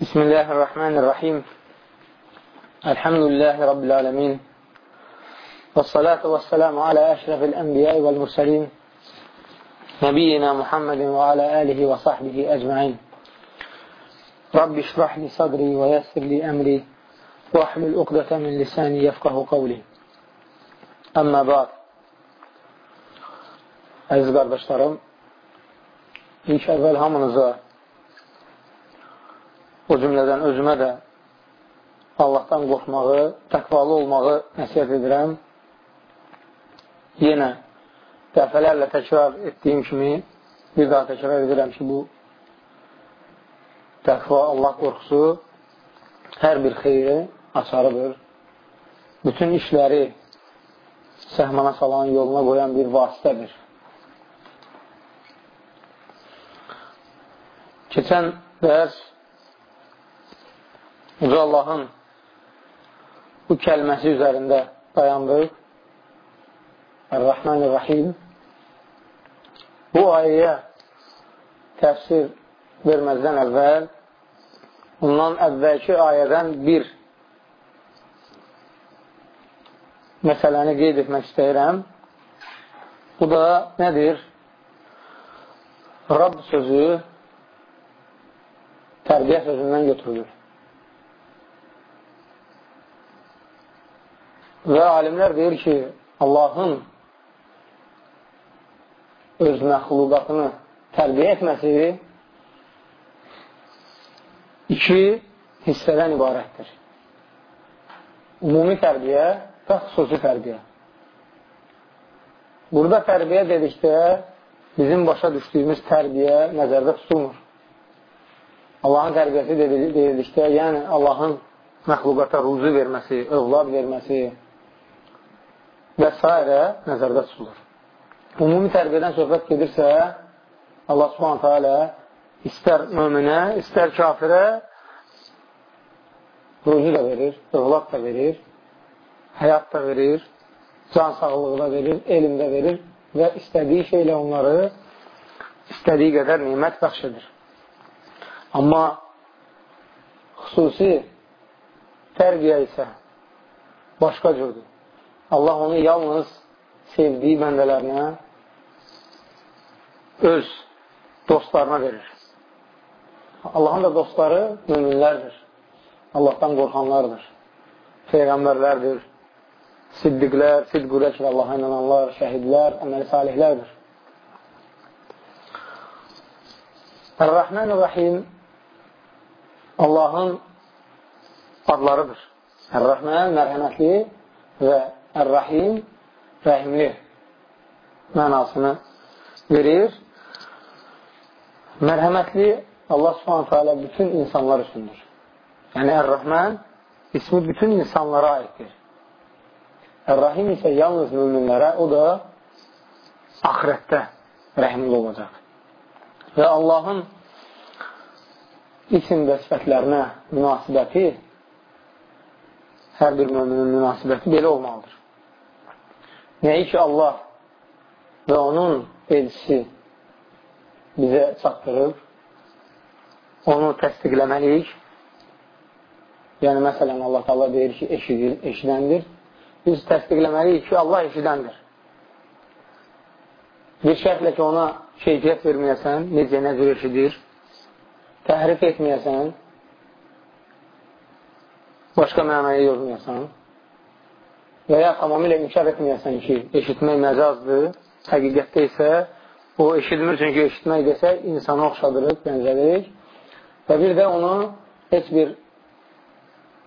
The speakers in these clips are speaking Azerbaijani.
بسم الله الرحمن الرحيم الحمد لله رب العالمين والصلاة والسلام على أشرف الأنبياء والمرسلين نبينا محمد وعلى آله وصحبه أجمعين رب اشرح لي صدري ويسر لي أمري واحلل عقدة من lisani yefqahu qavli. Əmmə ba'd. Əziz qardaşlarım, ilk əvvəl hamınıza o cümlədən özümə də Allahdan qorxmağı, təqvalı olmağı nəsiyyət edirəm. Yenə dəfələrlə təkrar etdiyim kimi bir daha təkrar edirəm ki, bu təqva, Allah qorxusu hər bir xeyri açarıdır. Bütün işləri səhmana salan, yoluna qoyan bir vasitədir. Keçən dərs Uca Allahın bu kəlməsi üzərində dayandıq.Ər-Rahman-ı-Rahim Bu ayəyə təfsir verməzdən əvvəl ondan əvvəlki ayədən bir məsələni qeyd etmək istəyirəm. Bu da nədir? Rab sözü tərbiyə sözündən götürülür. Və alimlər deyir ki, Allahın öz məxluqatını tərbiyə etməsi iki hissədən ibarətdir. Ümumi tərbiyə və xüsusi tərbiyə. Burada tərbiyə dedikdə bizim başa düşdüyümüz tərbiyə nəzərdə tutulmur. Allahın tərbiyəsi dedikdə, yəni Allahın məxluqata ruzu verməsi, övlad verməsi və s. nəzərdə tutulur. Ümumi tərbiyədən söhbət gedirsə, Allah subhanətə alə istər möminə, istər kafirə ruzu da verir, övlad da verir, həyat da verir, can sağlığı da verir, elm də verir və istədiyi şeylə onları istədiyi qədər nimət bəxş edir. Amma xüsusi tərbiyə isə başqa cürdür. Allah onu yalnız sevdiyi bəndələrinə öz dostlarına verir. Allahın da dostları müminlərdir. Allahdan qorxanlardır. Peyğəmbərlərdir. Siddiqlər, sidqürək və Allaha inananlar, şəhidlər, əməli salihlərdir. Ər-Rəhmən-Rəhim Allahın adlarıdır. Ər-Rəhmən mərhəmətli və Ər-Rəhim rəhimli mənasını verir. Mərhəmətli Allah subhanətə alə bütün insanlar üçündür. Yəni Ər-Rəhmən ismi bütün insanlara aiddir. Ər-Rahim isə yalnız müminlərə, o da axirətdə rəhimli olacaq. Və Allahın isim və sifətlərinə münasibəti hər bir müminin münasibəti belə olmalıdır. Nəyi ki, Allah və onun elçisi bizə çatdırıb, onu təsdiqləməliyik. Yəni, məsələn, Allah Allah deyir ki, eşidir, eşidəndir. Biz təsdiqləməliyik ki, Allah eşidəndir. Bir şərtlə ki, ona keyfiyyət verməyəsən, necə, nə cür eşidir, təhrif etməyəsən, başqa mənaya yormayasan və ya tamamilə inkar etməyəsən ki, eşitmək məcazdır, həqiqətdə isə o eşitmir, çünki eşitmək desə, insana oxşadırıq, bənzədirik və bir də onu heç bir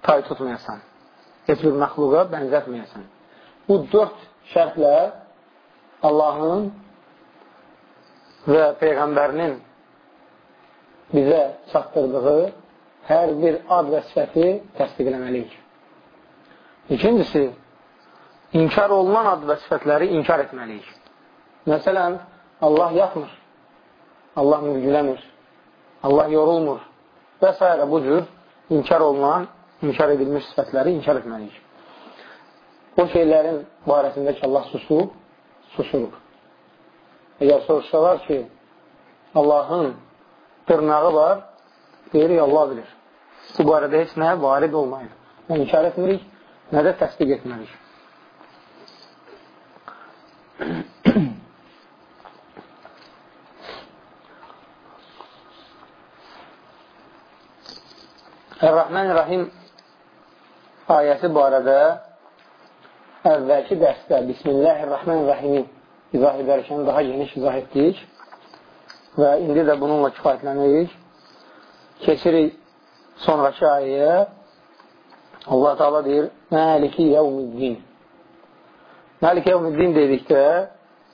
tay tutmayasan, heç bir məxluqa bənzətməyəsən. Bu dörd şərtlə Allahın və Peyğəmbərinin bizə çatdırdığı hər bir ad və sifəti təsdiqləməliyik. İkincisi, inkar olunan ad və sifətləri inkar etməliyik. Məsələn, Allah yatmır, Allah mülgüləmir, Allah yorulmur və s. bu cür inkar olunan, inkar edilmiş sifətləri inkar etməliyik. O şeylərin barəsində ki, Allah susub, susurub. Əgər soruşsalar ki, Allahın dırnağı var, deyirik, Allah bilir. Bu barədə heç nə varid olmayır. Nə inkar etmirik, nə də təsdiq etmirik. Ər-Rəhmən-Rəhim ayəsi barədə əvvəlki dərsdə Bismillahirrahmanirrahimi izah edərkən daha geniş izah etdik və indi də bununla kifayətlənirik. Keçirik sonraki ayəyə. Allah Teala deyir, Məliki yevmiddin. Məliki yevmiddin dedikdə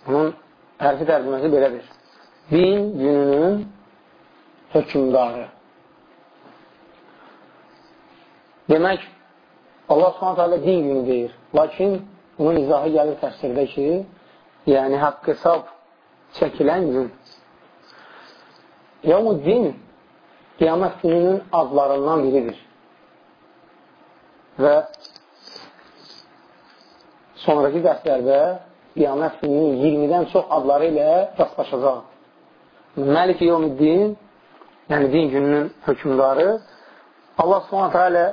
bunun hərfi tərcüməsi belədir. Din gününün hökümdarı. Demək, Allah subhanətə din günü deyir. Lakin bunun izahı gəlir təfsirdə ki, yəni haqq hesab çəkilən gün. Yevmuddin qiyamət gününün adlarından biridir. Və sonraki dərslərdə qiyamət gününün 20-dən çox adları ilə rastlaşacaq. Məlik Yevmuddin, yəni din gününün hökümdarı Allah subhanətə alə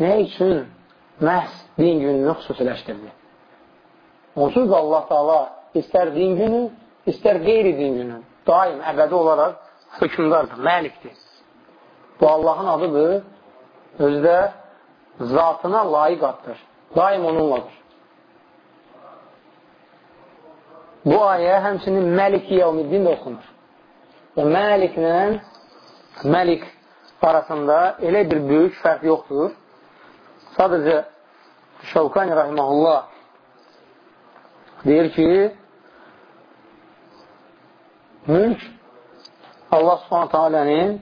nə üçün məhz din gününü xüsusiləşdirdi? Onsuz da Allah Taala istər din günü, istər qeyri din günü daim əbədi olaraq hökmdardır, məlikdir. Bu Allahın adıdır, özdə zatına layiq addır. Daim onunladır. Bu ayə həmçinin Məlik-i Yevmiddin də oxunur. Və Məliklə Məlik arasında elə bir böyük fərq yoxdur. Sadəcə Şəvkani Rahiməhullah deyir ki, mülk Allah subhanətə alənin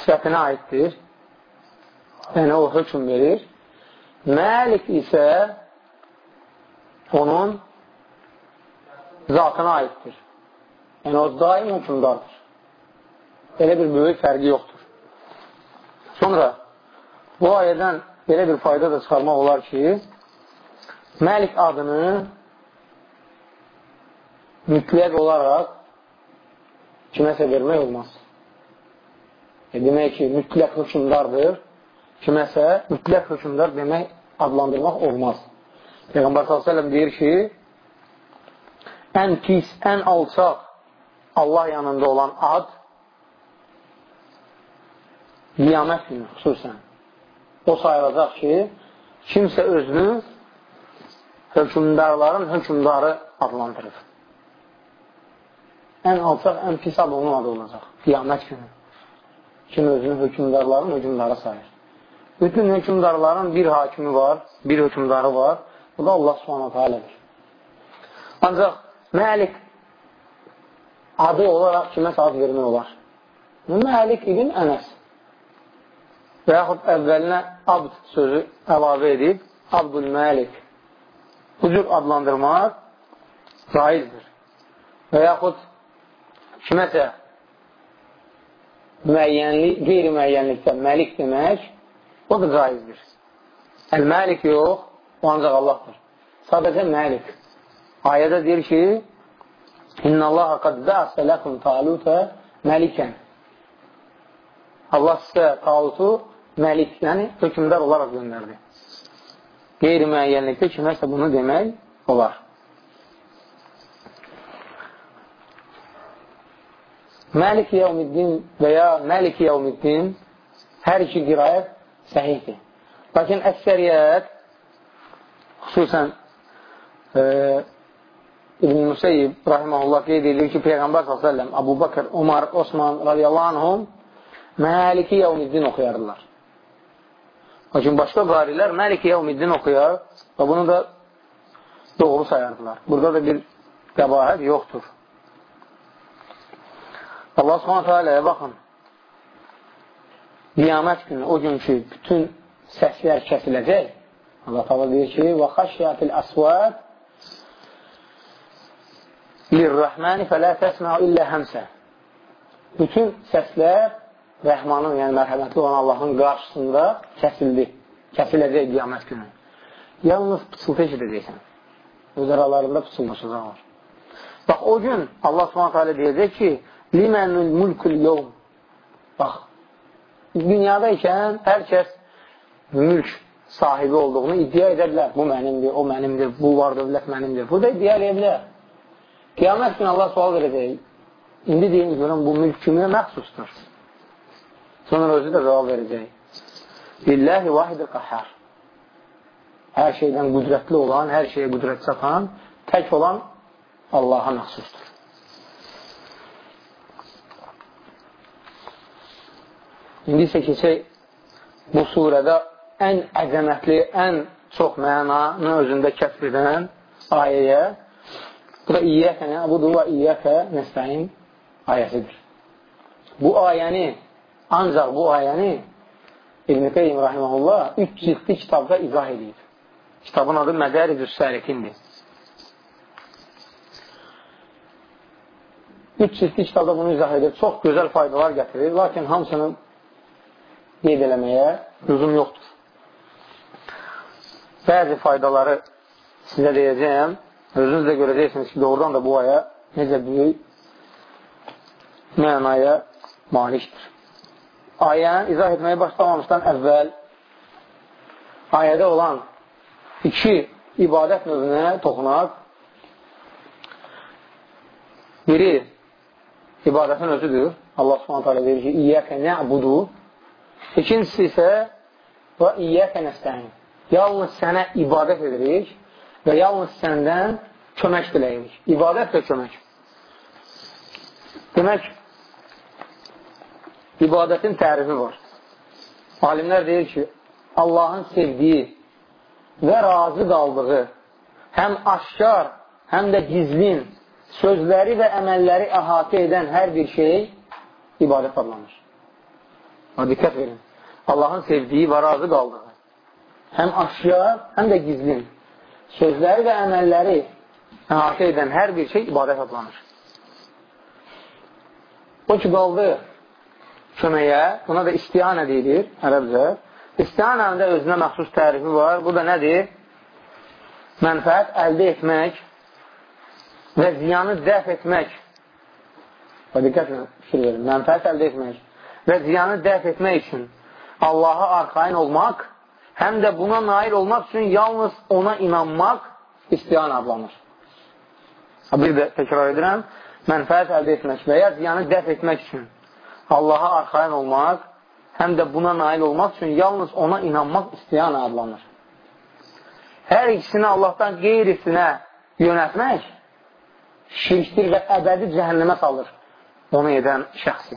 sifətinə aiddir. Yəni, o hökm verir. Məlik isə onun zatına aiddir. Yəni, o daim hökmdardır. Elə bir böyük fərqi yoxdur. Sonra Bu ayədən belə bir fayda da çıxarmaq olar ki, Məlik adını mütləq olaraq kiməsə vermək olmaz. E, demək ki, mütləq hökümdardır, kiməsə mütləq hökümdar demək adlandırmaq olmaz. Peyğəmbər s.ə.v deyir ki, ən pis, ən alçaq Allah yanında olan ad qiyamət günü xüsusən o sayılacaq ki, kimsə özünü hökümdarların hökümdarı adlandırır. Ən alçaq, ən pis adı onun adı olacaq. Qiyamət günü. Kim özünü hökümdarların hökümdarı sayır. Bütün hökümdarların bir hakimi var, bir hökümdarı var. Bu da Allah subhanahu teala'dır. Ancaq Məlik adı olaraq kiməsə ad vermək olar. Məlik ibn Ənəs və yaxud əvvəlinə abd sözü əlavə edib, abdül məlik. Bu cür adlandırmaq caizdir. Və yaxud kiməsə müəyyənlik, qeyri-müəyyənlikdə məlik demək, o da caizdir. Əl-məlik yox, o ancaq Allahdır. Sadəcə məlik. Ayədə deyir ki, İnna Allah qad bə'sə ləkum talutə məlikən. Allah sizə talutu məlik, yəni hökümdar olaraq göndərdi. Qeyri-müəyyənlikdə kiməsə bunu demək olar. Məlik yevmiddin və ya Məlik yevmiddin hər iki qirayət səhihdir. Lakin əksəriyyət xüsusən e, İbn Müseyyib rahiməhullah qeyd edir ki, Peyğəmbər s.ə.v, Abu Bakır, Umar, Osman radiyallahu anhum Məliki yevmiddin oxuyardılar. Lakin başqa qarilər Məlik Yevmiddin oxuyar və bunu da doğru sayardılar. Burada da bir qəbahət yoxdur. Allah subhanətə aləyə baxın. Qiyamət günü, o gün ki, bütün səslər kəsiləcək. Allah tabi deyir ki, və xəşyətil əsvəd lirrahməni fələ təsməu illə həmsə. Bütün səslər Rəhmanın, yəni mərhəmətli olan Allahın qarşısında kəsildi. Kəsiləcək qiyamət günü. Yalnız pıçıltı eşidəcəksən. Öz aralarında pıçıldaşacaqlar. Bax, o gün Allah hələ deyəcək ki, Limənül mülkül yevm. Bax, dünyada ikən hər kəs mülk sahibi olduğunu iddia edərlər. Bu mənimdir, o mənimdir, bu var dövlət mənimdir. Burada iddia edə bilər. Qiyamət günü Allah sual verəcək. İndi deyin görün, bu mülk kimə məxsusdur? Sonra özü də cavab verəcək. Lillahi vahidir qəhər. Hər şeydən qüdrətli olan, hər şeyə qüdrət çatan, tək olan Allaha məxsusdur. İndi isə keçək bu surədə ən əzəmətli, ən çox mənanı özündə kəsb edən ayəyə bu da İyyəkə nə? Budur və İyyəkə nəstəyin ayəsidir. Bu ayəni, ancaq bu ayəni İbn-i Qeym Rahiməhullah 3 ciltli kitabda izah edir. Kitabın adı Mədəricüs Sərikindir. 3 ciltli kitabda bunu izah edir. Çox gözəl faydalar gətirir, lakin hamısını qeyd eləməyə lüzum yoxdur. Bəzi faydaları sizə deyəcəyəm. Özünüz də görəcəksiniz ki, doğrudan da bu aya necə böyük mənaya malikdir. Ayəni izah etməyə başlamamışdan əvvəl ayədə olan iki ibadət növünə toxunaq. Biri ibadətin özüdür. Allah subhanət hələ deyir ki, İyyəkə nə'budu. İkincisi isə və İyyəkə nəstəyin. Yalnız sənə ibadət edirik və yalnız səndən kömək diləyirik. İbadət və kömək. Demək, ibadətin tərifi var. Alimlər deyir ki, Allahın sevdiyi və razı qaldığı həm aşkar, həm də gizlin sözləri və əməlləri əhatə edən hər bir şey ibadət adlanır. Diqqət verin. Allahın sevdiyi və razı qaldığı həm aşkar, həm də gizlin sözləri və əməlləri əhatə edən hər bir şey ibadət adlanır. O ki, qaldı köməyə, buna da istiyanə deyilir ərəbcə. İstiyanənin də özünə məxsus tərifi var. Bu da nədir? Mənfəət əldə etmək və ziyanı dəf etmək və diqqətlə fikir verin, mənfəət əldə etmək və ziyanı dəf etmək üçün Allaha arxain olmaq, həm də buna nail olmaq üçün yalnız ona inanmaq istiyan adlanır. Bir də təkrar edirəm, mənfəət əldə etmək və ya ziyanı dəf etmək üçün Allaha arxain olmaq, həm də buna nail olmaq üçün yalnız ona inanmaq istiyan adlanır. Hər ikisini Allahdan qeyrisinə yönətmək şirkdir və əbədi cəhənnəmə salır onu edən şəxsi.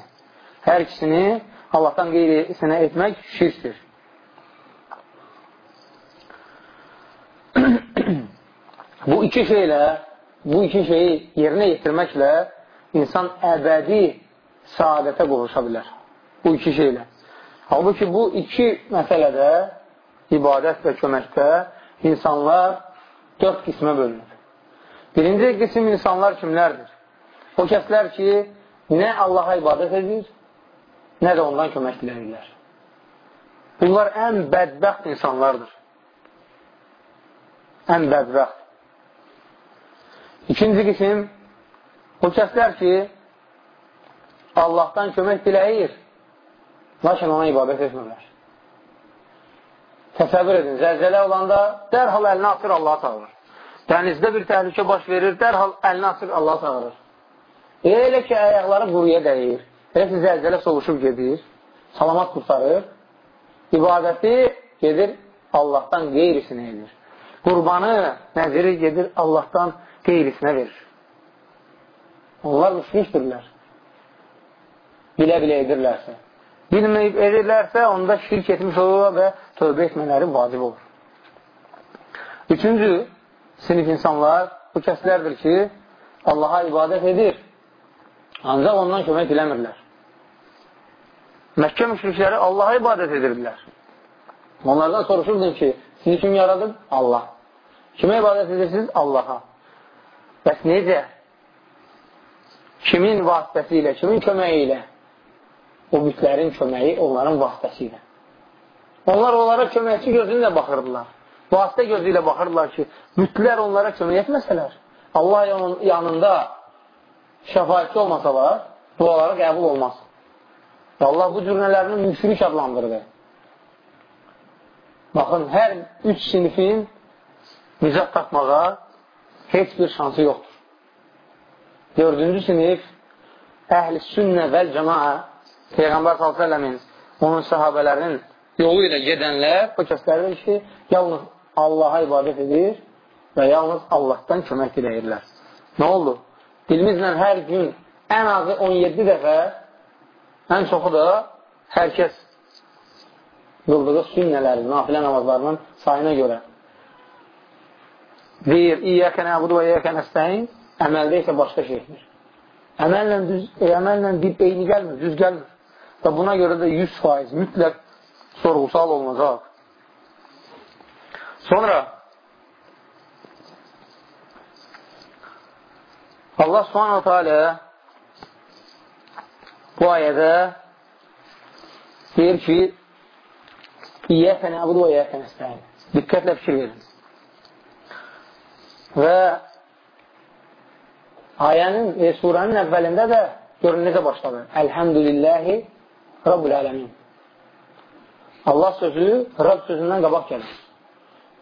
Hər ikisini Allahdan qeyrisinə etmək şirkdir. bu iki şeylə, bu iki şeyi yerinə yetirməklə insan əbədi saadətə qovuşa bilər. Bu iki şeylə. Halbuki bu iki məsələdə, ibadət və köməkdə insanlar dörd qismə bölünür. Birinci qism insanlar kimlərdir? O kəslər ki, nə Allaha ibadət edir, nə də ondan kömək diləyirlər. Bunlar ən bədbəxt insanlardır. Ən bədbəxt. İkinci qism, o kəslər ki, Allahdan kömək diləyir, lakin ona ibadət etmirlər. Təsəvvür edin, zəlzələ olanda dərhal əlini atır, Allaha çağırır. Dənizdə bir təhlükə baş verir, dərhal əlini açır, Allah çağırır. Elə ki, əyaqları quruya dəyir. Elə ki, zəlzələ soğuşub gedir, salamat qurtarır. İbadəti gedir, Allahdan qeyrisinə edir. Qurbanı, nəziri gedir, Allahdan qeyrisinə verir. Onlar müşrikdirlər. Bilə-bilə edirlərsə. Bilməyib edirlərsə, onda şirk etmiş olur və tövbə etmələri vacib olur. Üçüncü, sinif insanlar bu kəslərdir ki, Allaha ibadət edir, ancaq ondan kömək diləmirlər. Məkkə müşrikləri Allaha ibadət edirdilər. Onlardan soruşurdun ki, sizi kim yaradıb? Allah. Kimə ibadət edirsiniz? Allaha. Bəs necə? Kimin vasitəsi ilə, kimin köməyi ilə? O bütlərin köməyi onların vasitəsi ilə. Onlar onlara köməkçi gözünlə baxırdılar vasitə gözü ilə baxırlar ki, bütlər onlara kömək etməsələr, Allah yanında şəfayətçi olmasalar, duaları qəbul olmaz. Və Allah bu cürnələrini müşrik adlandırdı. Baxın, hər üç sinifin nicat tapmağa heç bir şansı yoxdur. Dördüncü sinif əhl-i sünnə vəl cəmaa Peyğəmbər s.ə.v-in onun sahabələrinin yolu ilə gedənlər bu kəslərdir ki, yalnız Allaha ibadət edir və yalnız Allahdan kömək diləyirlər. Nə oldu? Dilimizlə hər gün ən azı 17 dəfə, ən çoxu da hər kəs qıldığı sünnələri, nafilə namazlarının sayına görə deyir, İyyəkə nəbudu və iyyəkə nəstəyin, əməldə isə başqa şeydir. Əməllə, düz, əməllə bir eyni gəlmir, düz gəlmir. Və buna görə də 100% mütləq sorğusal olunacaq. Sonra Allah subhanahu teala bu ayədə deyir ki İyyəkə nəbudu və iyyəkə nəstəyin. Diqqətlə fikir verin. Və ayənin, e, surənin əvvəlində də görün necə başladı. Əlhəmdülilləhi Rabbul Ələmin. Allah sözü Rab sözündən qabaq gəlir.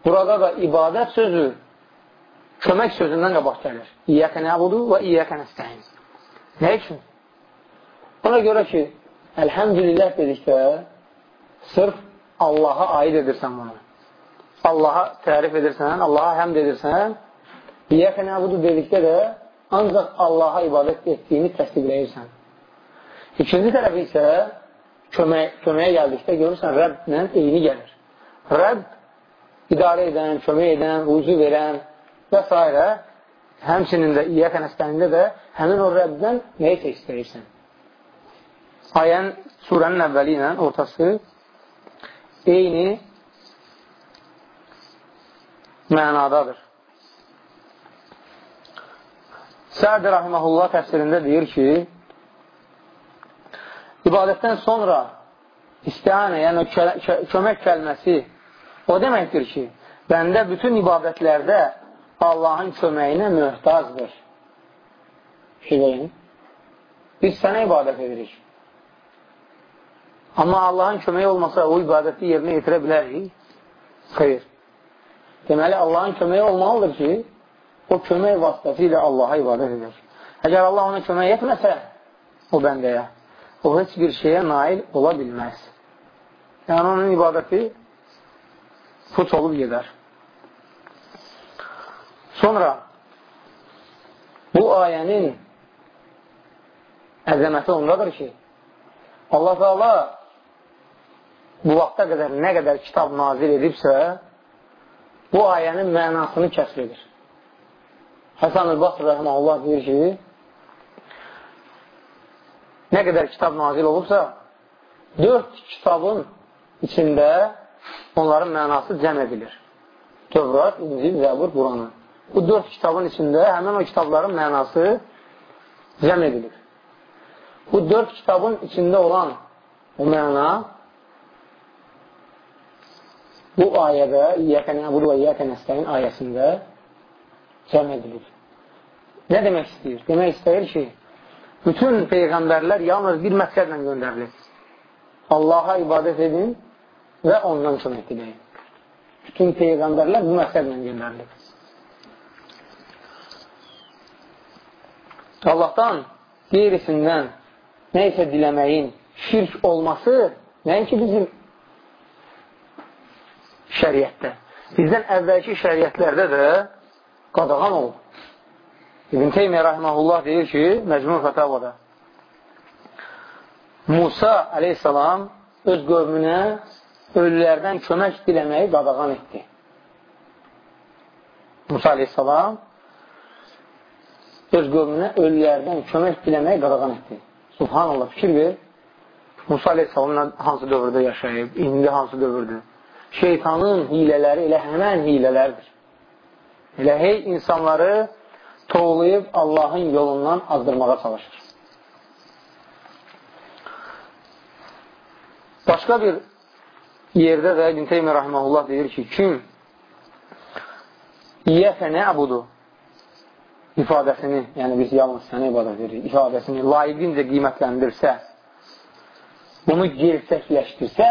Burada da ibadət sözü kömək sözündən qabaq gəlir. İyyəkə nəbudu və iyyəkə nəstəyin. Nə üçün? Ona görə ki, əlhəmdülillah dedikdə sırf Allaha aid edirsən bunu. Allaha tərif edirsən, Allaha həmd edirsən, İyyəkə nəbudu dedikdə də ancaq Allaha ibadət etdiyini təsdiqləyirsən. İkinci tərəfi isə kömək, köməyə gəldikdə görürsən, Rəbblə eyni gəlir. Rəbb idarə edən, kömək edən, ruzu verən və s. Həmçinin də İyyəkə nəstənində də həmin o Rəbdən nə isə istəyirsən. Ayən surənin əvvəli ilə ortası eyni mənadadır. Səd Rahiməhullah təfsirində deyir ki, ibadətdən sonra istihənə, yəni kömək kəlməsi o deməkdir ki, bəndə bütün ibadətlərdə Allahın köməyinə möhtazdır. Şeyləyin, biz sənə ibadət edirik. Amma Allahın köməyi olmasa o ibadəti yerinə yetirə bilərik? Xeyr. Deməli, Allahın köməyi olmalıdır ki, o kömək vasitəsilə Allaha ibadət edir. Əgər Allah ona kömək etməsə, o bəndəyə, o heç bir şeyə nail ola bilməz. Yəni, onun ibadəti puç olub gedər. Sonra, bu ayənin əzəməti ondadır ki, Allah Teala bu vaxta qədər nə qədər kitab nazil edibsə, bu ayənin mənasını kəsr edir. Həsən el-Basr rəhməlullah deyir ki, nə qədər kitab nazil olubsa, dörd kitabın içində onların mənası cəm edilir. Tövrat, İncil, Zəbur, Quranı. Bu dörd kitabın içində həmin o kitabların mənası cəm edilir. Bu dörd kitabın içində olan o məna bu ayədə İyyəkə nəbud və İyyəkə nəstəyin ayəsində cəm edilir. Nə demək istəyir? Demək istəyir ki, bütün peyğəmbərlər yalnız bir məqsədlə göndərilir. Allaha ibadət edin və ondan kömək diləyin. Bütün peyğəmbərlər bu məqsədlə göndərilir. Allahdan qeyrisindən nə isə diləməyin şirk olması nəinki bizim şəriətdə. Bizdən əvvəlki şəriətlərdə də qadağan olub. İbn Teymiyyə rəhməhullah deyir ki, Məcmur Fətavada Musa aleyhissalam öz qövmünə ölülərdən kömək diləməyi qadağan etdi. Musa aleyhissalam öz qövmünə ölülərdən kömək diləməyi qadağan etdi. Subhanallah, fikir ver. Musa aleyhissalam hansı dövrdə yaşayıb, indi hansı dövrdür? şeytanın hilələri elə həmən hilələrdir. Elə hey insanları toğlayıb Allahın yolundan azdırmağa çalışır. Başqa bir yerdə də İbn Teymiyyə rahimehullah deyir ki, kim İyyəkə nəbudu ifadəsini, yəni biz yalnız sənə ibadət edirik, ifadəsini layiqincə qiymətləndirsə bunu gerçəkləşdirsə,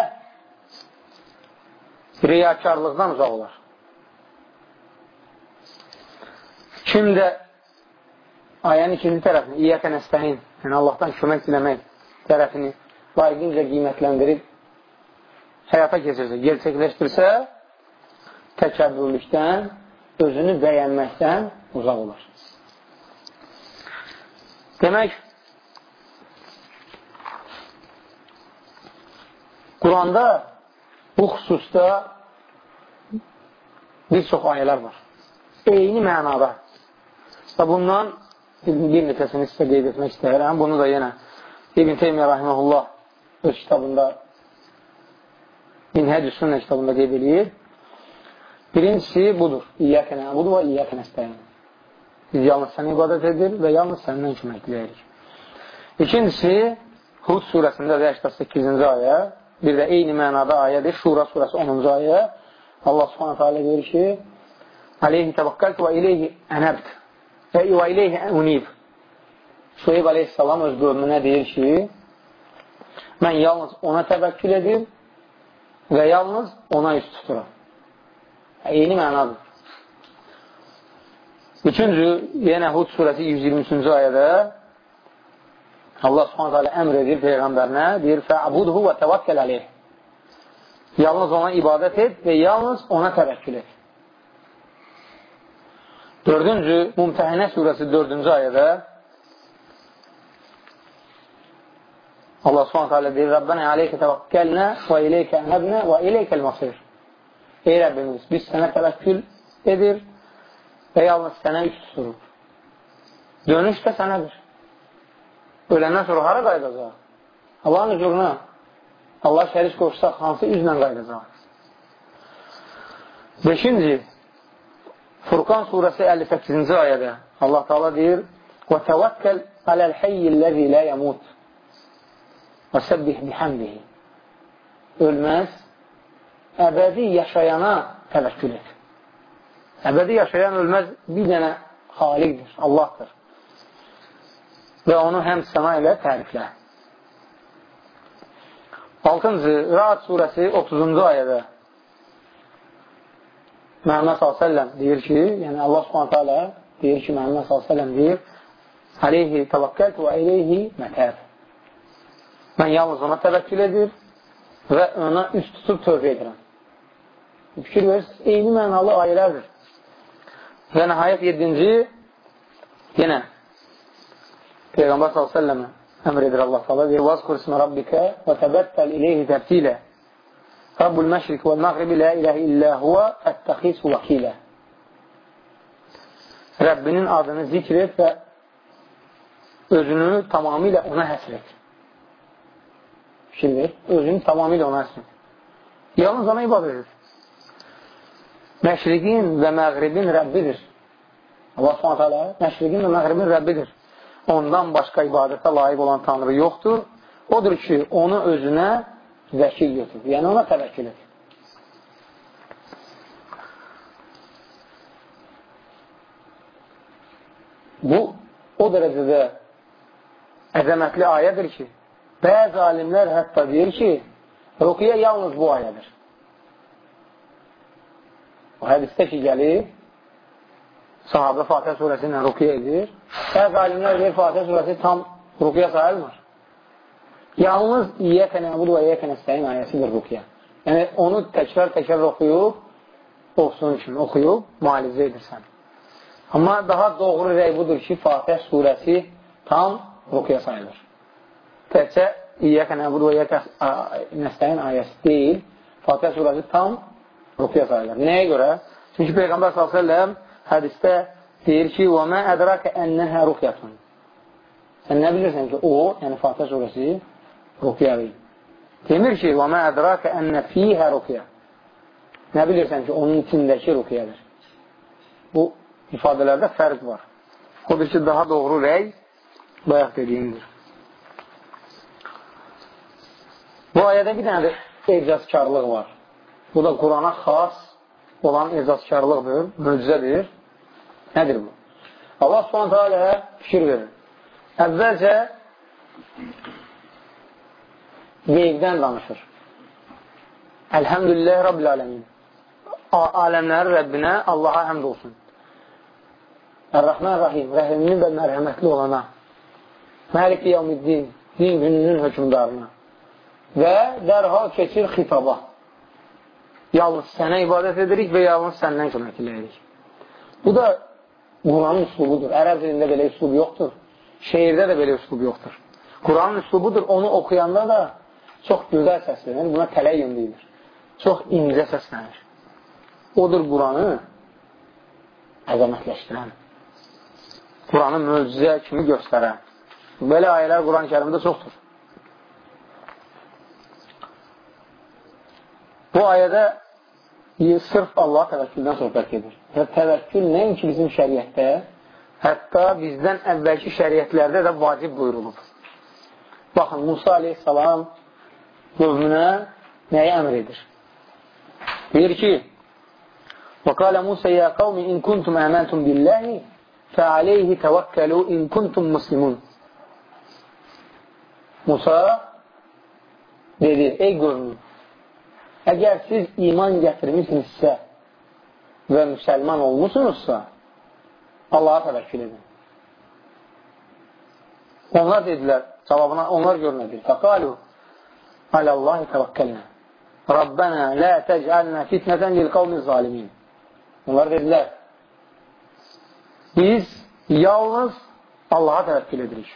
riyakarlıqdan uzaq olar. Kim də ayənin ikinci tərəfini, İyyəkə nəstəyin, yəni Allahdan kömək diləmək tərəfini layiqincə qiymətləndirib həyata keçirsə, gerçəkləşdirsə, təkəbbürlükdən, özünü bəyənməkdən uzaq olar. Demək, Quranda bu xüsusda bir çox ayələr var. Eyni mənada. Və bundan bir neçəsini sizə qeyd etmək istəyirəm. Bunu da yenə İbn Teymiyyə Rahiməhullah öz kitabında Minhəcü Sünnə kitabında qeyd edir. Birincisi budur. İyyəkə nəbudu və iyyəkə nəstəyin. Biz yalnız səni ibadət edir və yalnız səndən kömək diləyirik. İkincisi, Hud surəsində də 88-ci ayə, bir də eyni mənada ayədir. Şura surəsi 10-cu ayə. Allah subhanətə alə deyir ki, Aleyhi təvəkkəltü və ileyhi ənəbt və ileyhi unib. Şüeyb aleyhissalam öz qövmünə deyir ki, mən yalnız ona təvəkkül edir və yalnız ona üst tuturam. Eyni mənadır. Üçüncü, yenə Hud surəsi 123-cü ayədə Allah subhanət hələ əmr edir Peyğəmbərinə, deyir, fəabudhu və təvakkəl aleyh. Yalnız ona ibadət et və yalnız ona təvəkkül et. Dördüncü, Mumtəhinə surəsi dördüncü ayədə Allah subhanət hələ deyir, Rabbənə aleykə təvəkkəlnə və ileykə ənəbnə və ileykəl masir. Ey Rəbbimiz, biz sənə təvəkkül edir və yalnız sənə üst tuturuq. Dönüş də sənədir. Öləndən sonra hara qaydacaq? Allahın hüzuruna. Allah şərik qoşsaq, hansı üzlə qaydacaq? Beşinci, Furqan surəsi 58-ci ayədə Allah Taala deyir: "Və təvəkkəl aləl hayyəllazi la yamut və səbbih bihamdihi." Ölməz, əbədi yaşayana təvəkkül et. Əbədi yaşayan ölməz bir dənə xaliqdir, Allahdır. Və onu həm səma ilə təriflə. 6-cı Ra'd surəsi 30-cu ayədə Məhəmməd s.ə.v deyir ki, yəni Allah alə deyir ki, Məhəmməd s.ə.v deyir, Aleyhi təvəkkəlt və ileyhi mətəb. Mən yalnız ona təvəkkül edir və ona üst tutub tövbə edirəm. Fikir verirsiniz, eyni mənalı ayələrdir. Və nəhayət 7-ci yenə Peyğəmbər s.ə.və əmr edir Allah s.ə.və Vazkur ismə Rabbikə və təbəttəl ileyhi təbtilə Rabbul məşrik və məğribi lə iləhə illə huvə əttəxis vəkilə. Rəbbinin adını zikr et və özünü tamamilə ona həsr et. Fikir ver, özünü tamamilə ona həsr et. Yalnız ona ibadət et. Məşriqin və məğribin Rəbbidir. Allah s.ə.v. məşriqin və məğribin Rəbbidir. Ondan başqa ibadətə layiq olan Tanrı yoxdur. Odur ki, onu özünə götür. Yəni, ona təvəkkül et. Bu, o dərəcədə əzəmətli ayədir ki, bəzi alimlər hətta deyir ki, ruqiyyə yalnız bu ayədir. O hədisdə ki, gəlir, sahabə Fatihə surəsi ilə ruqiyyə edir. Bəzi alimlər deyir, Fatihə surəsi tam ruqiyyə sayılmır. Yalnız İyyəkə nəbudu və İyyəkə nəstəyin ayəsidir ruqya. Yəni, onu təkrar-təkrar oxuyub, olsun üçün oxuyub, müalicə edirsən. Amma daha doğru rəy budur ki, Fatih surəsi tam ruqya sayılır. Təkcə İyyəkə nəbudu və İyyəkə nəstəyin ayəsi deyil, Fatih surəsi tam ruqya sayılır. Nəyə görə? Çünki Peyğəmbər s.ə.v hədistə deyir ki, وَمَا أَدْرَكَ أَنَّهَا رُقْيَةٌ Sən nə bilirsən ki, o, yəni Fatih surəsi ruqyadır. Demir ki, وَمَا أَدْرَاكَ أَنَّ فِيهَا ruqya. Nə bilirsən ki, onun içindəki ruqyadır. Bu ifadələrdə fərq var. Odur ki, daha doğru rəy bayaq dediyimdir. Bu ayədə bir dənə də ecazkarlıq var. Bu da Qurana xas olan ecazkarlıqdır, möcüzədir. Nədir bu? Allah subhanətə alə fikir verir. Əvvəlcə qeybdən danışır. Əlhəmdülillah Rabbil aləmin. Aləmlərin Rəbbinə Allaha həmd olsun. Ər-Rəhmən Rahim, rəhimli və mərhəmətli olana. Məlik Yevmiddin, din gününün hökümdarına. Və dərhal keçir xitaba. Yalnız sənə ibadət edirik və yalnız səndən kömək edirik. Bu da Quranın üslubudur. Ərəb dilində belə üslub yoxdur. Şeirdə də belə üslub yoxdur. Quranın üslubudur. Onu oxuyanda da çox gözəl səslənir. Buna tələyyün deyilir. Çox incə səslənir. Odur Quranı əzəmətləşdirən. Quranı möcüzə kimi göstərən. Belə ayələr Quran-ı kərimdə çoxdur. Bu ayədə sırf Allah təvəkküldən söhbət edir. Və təvəkkül nəinki bizim şəriətdə, hətta bizdən əvvəlki şəriətlərdə də vacib buyurulub. Baxın, Musa aleyhissalam qövmünə nəyə əmr edir? Deyir ki, وَقَالَ مُوسَى يَا قَوْمِ إِنْ كُنْتُمْ آمَنْتُمْ بِاللَّهِ فَعَلَيْهِ تَوَكَّلُوا إِنْ كُنْتُمْ مُسْلِمُونَ Musa dedi, ey qövmüm, əgər siz iman gətirmişsinizsə və müsəlman olmuşsunuzsa, Allaha təvəkkül edin. Onlar dedilər, cavabına, onlar görmədir. Fəqalu, aləllahi təvəkkəlnə. Rabbənə lə təcəlnə fitnətən lil qavmi zalimin. Onlar dedilər, biz yalnız Allaha təvəkkül edirik.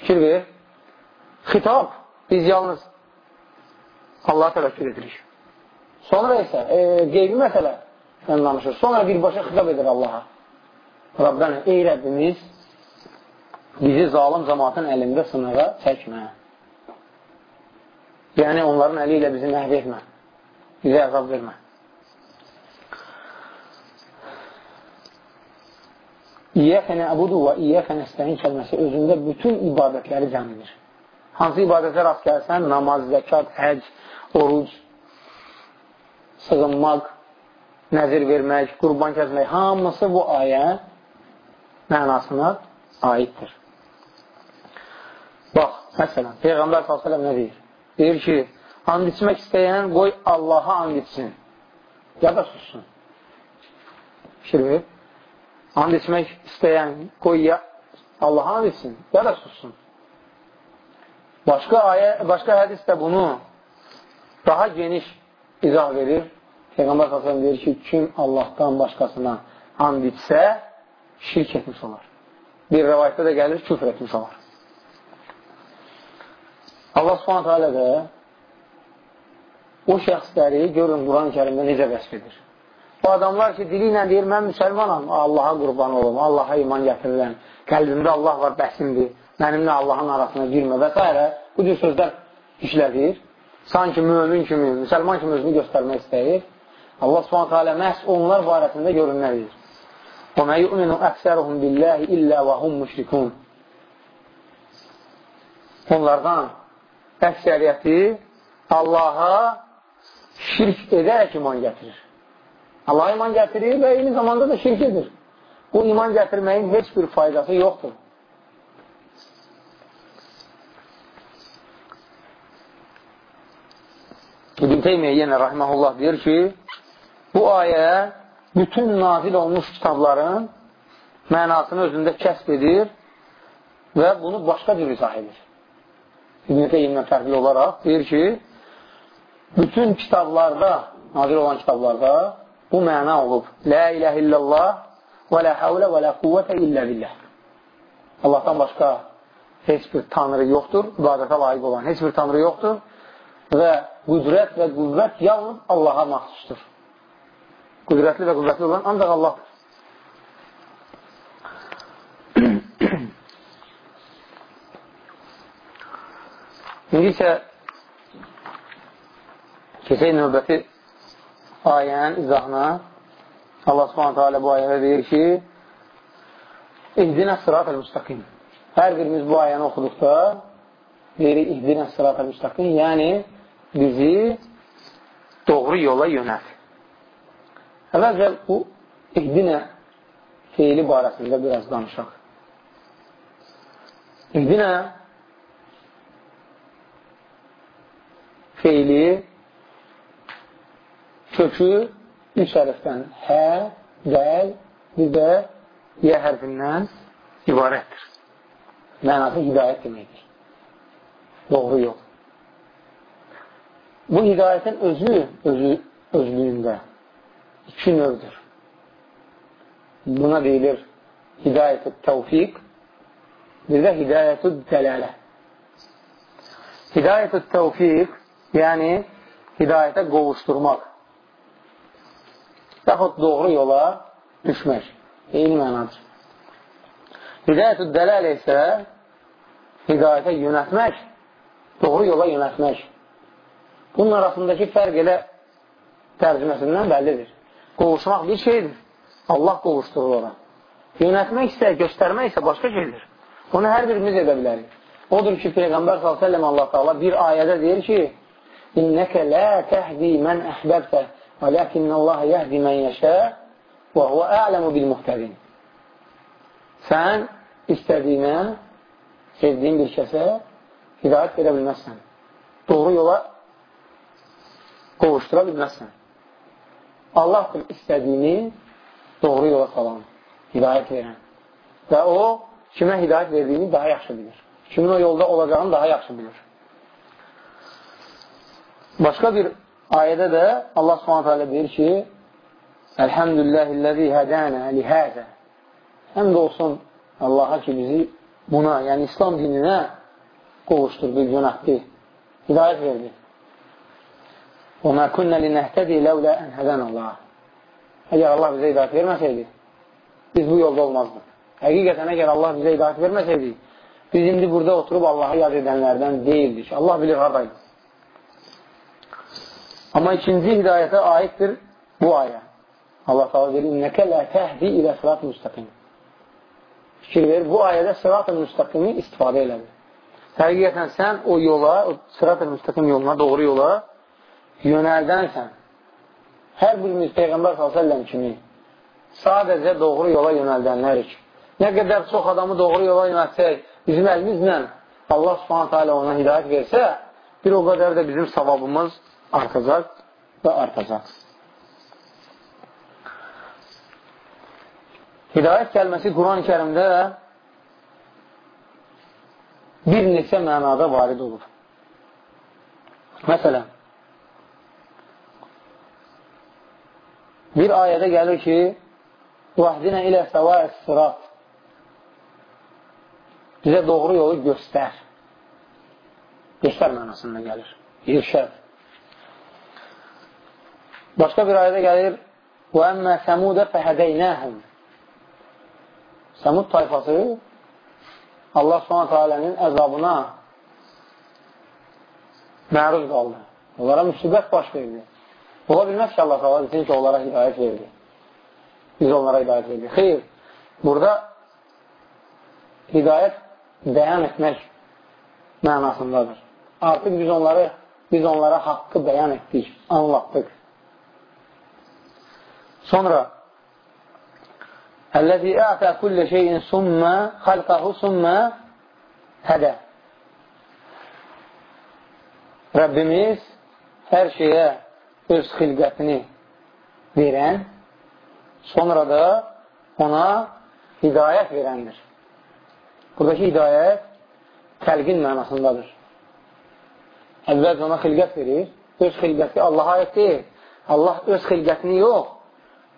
Fikir ver, xitab, biz yalnız Allaha təvəkkül edirik. Sonra isə e, qeybi məsələ danışır. Sonra birbaşa xitab edir Allaha. Rabbənə, ey Rəbbimiz, bizi zalim cəmatın əlində sınağa çəkmə. Yəni, onların əli ilə bizi məhv etmə. Bizə əzab vermə. İyyəkə nəbudu və iyyəkə nəstəyin kəlməsi özündə bütün ibadətləri cəmidir. Hansı ibadətə rast gəlsən, namaz, zəkat, həc, oruc, sığınmaq, nəzir vermək, qurban kəsmək, hamısı bu ayə mənasına aiddir. Bax, məsələn, Peyğəmbər s.ə.v nə deyir? Deyir ki, and içmək istəyən qoy Allaha and içsin, ya da sussun. Fikir ver. And içmək istəyən qoy ya Allaha and etsin, ya da sussun. Başqa ayə, başqa hədis də bunu daha geniş izah verir. Peyğəmbər s.ə.v deyir ki, kim Allahdan başqasına and içsə, şirk etmiş olar. Bir rəvayətdə də gəlir, küfr etmiş olar. Allah subhanət hələ də o şəxsləri görün Quran-ı kərimdə necə vəsf edir. Bu adamlar ki, dili ilə deyir, mən müsəlmanam, Allaha qurban olum, Allaha iman gətirirəm, qəlbimdə Allah var, bəsimdir, mənimlə Allahın arasına girmə və s. Bu cür sözlər işlədir. Sanki mümin kimi, müsəlman kimi özünü göstərmək istəyir. Allah subhanətə alə məhz onlar barəsində görünməlidir. وَمَا يُؤْمِنُ أَكْسَرُهُمْ بِاللَّهِ إِلَّا وَهُمْ مُشْرِكُونَ Onlardan əksəriyyəti Allaha şirk edərək iman gətirir. Allah iman gətirir və eyni zamanda da şirk edir. Bu iman gətirməyin heç bir faydası yoxdur. İbn Teymiyyə yenə rahiməhullah deyir ki, bu ayə bütün nazil olmuş kitabların mənasını özündə kəsb edir və bunu başqa cür izah edir. İbn Teymiyyə fərqli olaraq deyir ki, bütün kitablarda, nazil olan kitablarda bu məna olub. La ilahe illallah və la havlə və la quvvətə illə billah. Allahdan başqa heç bir tanrı yoxdur, ibadətə layiq olan heç bir tanrı yoxdur və qüdrət və qüvvət yalnız Allaha məxsusdur. Qüdrətli və qüvvətli olan ancaq Allahdır. İndi isə keçək növbəti ayənin izahına Allah subhanətə alə bu ayədə deyir ki İhdinə sırat-əl müstəqim Hər birimiz bu ayəni oxuduqda deyirik İhdinə sırat-əl müstəqim yəni bizi doğru yola yönət. Əvvəlcə bu İhdinə feili barəsində biraz danışaq. İhdinə feyli kökü üç hərfdən hə, dəl, bir də yə hərfindən ibarətdir. Mənası hidayət deməkdir. Doğru yol. Bu hidayətin özü, özü özlüyündə iki növdür. Buna deyilir hidayət-ü təvfiq, bir də hidayət-ü dələlə. Hidayət-ü təvfiq, yəni hidayətə qovuşturmaq, yaxud doğru yola düşmək, eyni mənadır. Hidayət-ü dələlə isə hidayətə yönətmək, doğru yola yönətmək. Bunun arasındakı fərq elə tərcüməsindən bəllidir. Qovuşmaq bir şeydir. Allah qovuşturur ona. Yönətmək isə, göstərmək isə başqa şeydir. Onu hər birimiz edə bilərik. Odur ki, Peyğəmbər s.ə.v Allah Taala bir ayədə deyir ki, İnnəkə lə təhdi mən əhbəbtə və ləkinnəllaha yəhdi mən yəşə və huvə ələmu bil muhtədin. Sən istədiyinə, sevdiyin bir kəsə hidayət verə bilməzsən. Doğru yola qovuşdura bilməzsən. Allahdır istədiyini doğru yola salan, hidayət verən. Və o, kimə hidayət verdiyini daha yaxşı bilir. Kimin o yolda olacağını daha yaxşı bilir. Başqa bir ayədə də Allah subhanətə deyir ki, Əlhəmdülilləhilləzi hədənə lihəzə Həmd olsun Allaha ki, bizi buna, yəni İslam dininə qovuşturdu, yönətdi, hidayət verdi. وَمَا كُنَّ لِنَهْتَدِي لَوْلَا أَنْ هَدَنَ اللّٰهِ Əgər Allah bizə hidayət verməsəydi, biz bu yolda olmazdıq. Həqiqətən, əgər Allah bizə hidayət verməsəydi, biz indi burada oturub Allahı yad edənlərdən deyildik. Allah bilir haradaydı. Amma ikinci hidayətə aiddir bu ayə. Allah təala deyir: "İnnəkə la tehdi ilə sırat müstəqim." Fikir ver, bu ayədə sırat-ı müstəqimi istifadə elədir. Həqiqətən sən o yola, o sırat-ı müstəqim yoluna, doğru yola yönəldənsən, hər birimiz Peyğəmbər s.ə.v kimi sadəcə doğru yola yönəldənlərik. Nə qədər çox adamı doğru yola yönəltsək, bizim əlimizlə Allah subhanətə alə ona hidayət versə, bir o qədər də bizim savabımız artacaq və artacaq. Hidayət kəlməsi Quran-ı kərimdə bir neçə mənada varid olur. Məsələn, Bir ayədə gəlir ki, Vahdinə ilə səvəs sırat bizə doğru yolu göstər. Göstər mənasında gəlir. İrşəd. Başqa bir ayədə gəlir Və əmmə səmudə fəhədəynəhəm Səmud tayfası Allah subhanətə alənin əzabına məruz qaldı. Onlara müsibət baş verdi. Ola bilməz ki, Allah Allah desin ki, onlara hidayət verdi. Biz onlara hidayət verdik. Xeyr, burada hidayət bəyan etmək mənasındadır. Artıq biz onları biz onlara haqqı bəyan etdik, anlatdıq. Sonra Əl-ləzi ətə kullə şeyin sümmə xalqahu sümmə hədə Rəbbimiz hər şeyə öz xilqətini verən, sonra da ona hidayət verəndir. Buradakı hidayət təlqin mənasındadır. Əvvəlcə ona xilqət verir, öz xilqəti Allaha aid deyil. Allah öz xilqətini yox,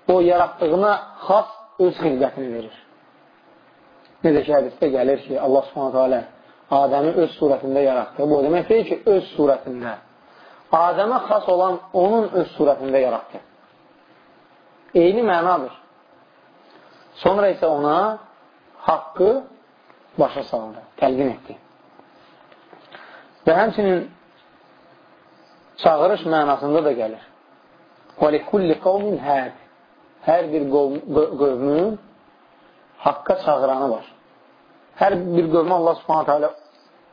o yaratdığına xas öz xilqətini verir. Necə ki, hədisdə gəlir ki, Allah subhanətə alə Adəmi öz surətində yaratdı. Bu demək deyil ki, öz surətində. Adəmə xas olan onun öz surətində yaratdı. Eyni mənadır. Sonra isə ona haqqı başa saldı, təlqin etdi. Və həmçinin çağırış mənasında da gəlir. وَلِكُلِّ قَوْمٍ هَادِ Hər bir qövmün haqqa çağıranı var. Hər bir qövmə Allah subhanətə alə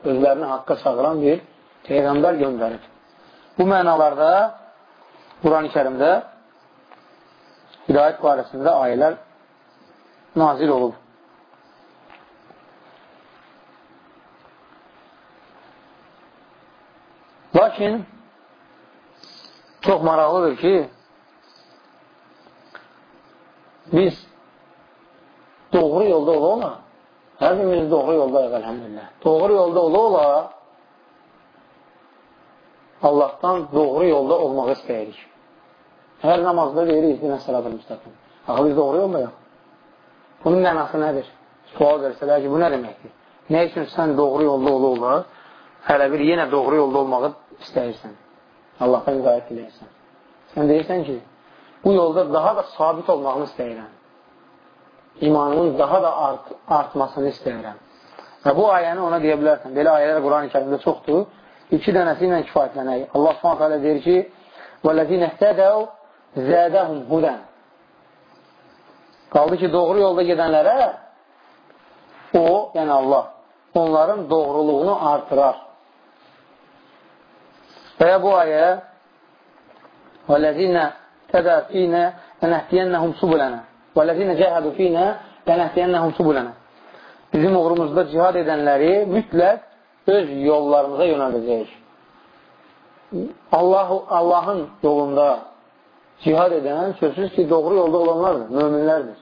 özlərini haqqa çağıran bir Peyğəmbər göndərir. Bu mənalarda Quran-ı kərimdə hidayət barəsində ayələr nazil olub. Lakin çox maraqlıdır ki, biz doğru yolda ola ola, hər birimiz doğru yolda əlhəmdülillah. Doğru yolda ola ola, Allahdan doğru yolda olmaq istəyirik. Hər namazda deyirik, dinə sıradır müstəqim. Axı biz doğru yoldayıq. Bunun mənası nədir? Sual versələr ki, bu nə deməkdir? Nə üçün sən doğru yolda ola ola, hələ bir yenə doğru yolda olmağı istəyirsən? Allahdan müqayət edirsən. Sən deyirsən ki, bu yolda daha da sabit olmağını istəyirəm. İmanımın daha da art, artmasını istəyirəm. Və bu ayəni ona deyə bilərsən. Belə ayələr Quran-ı kərimdə çoxdur. İki dənəsi ilə kifayətlənək. Allah s.ə.v deyir ki, وَالَّذِينَ اهْتَدَوْا زَادَهُمْ هُدًا Qaldı ki, doğru yolda gedənlərə o, yəni Allah, onların doğruluğunu artırar. Və ya bu ayə وَالَّذِينَ تَدَى فِينَا لَنَهْدِيَنَّهُمْ سُبُلَنَا وَالَّذِينَ جَاهَدُوا فِينَا لَنَهْدِيَنَّهُمْ سُبُلَنَا Bizim uğrumuzda cihad edənləri mütləq öz yollarımıza yönəldəcəyik. Allah, Allahın yolunda cihad edən sözsüz ki, doğru yolda olanlardır, möminlərdir.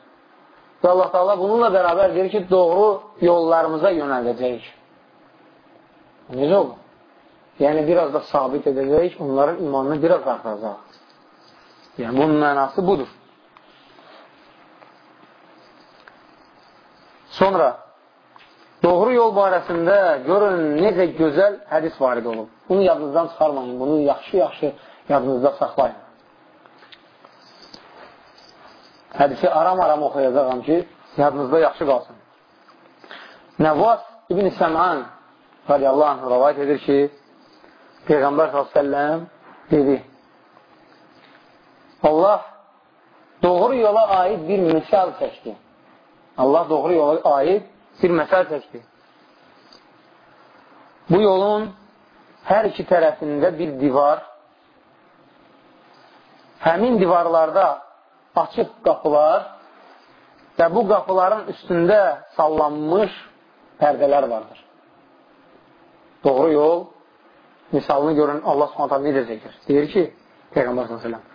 Və Allah Taala bununla bərabər deyir ki, doğru yollarımıza yönəldəcəyik. Necə olur? Yəni, biraz da sabit edəcəyik, onların imanını biraz artıracaq. Yəni, bunun mənası budur. Sonra, doğru yol barəsində görün necə gözəl hədis varid olub. Bunu yadınızdan çıxarmayın, bunu yaxşı-yaxşı yadınızda saxlayın. Hədisi aram-aram oxuyacaqam ki, yadınızda yaxşı qalsın. Nəvvas İbn Səman radiyallahu anh rəvayət edir ki, Peyğəmbər s.ə.v dedi, Allah doğru yola aid bir misal çəkdi. Allah doğru yola aid bir məsəl çəkdi. Bu yolun hər iki tərəfində bir divar, həmin divarlarda açıq qapılar və bu qapıların üstündə sallanmış pərdələr vardır. Doğru yol, misalını görün Allah s.ə. necə çəkir? Deyir ki, Peyğəmbər s.ə.v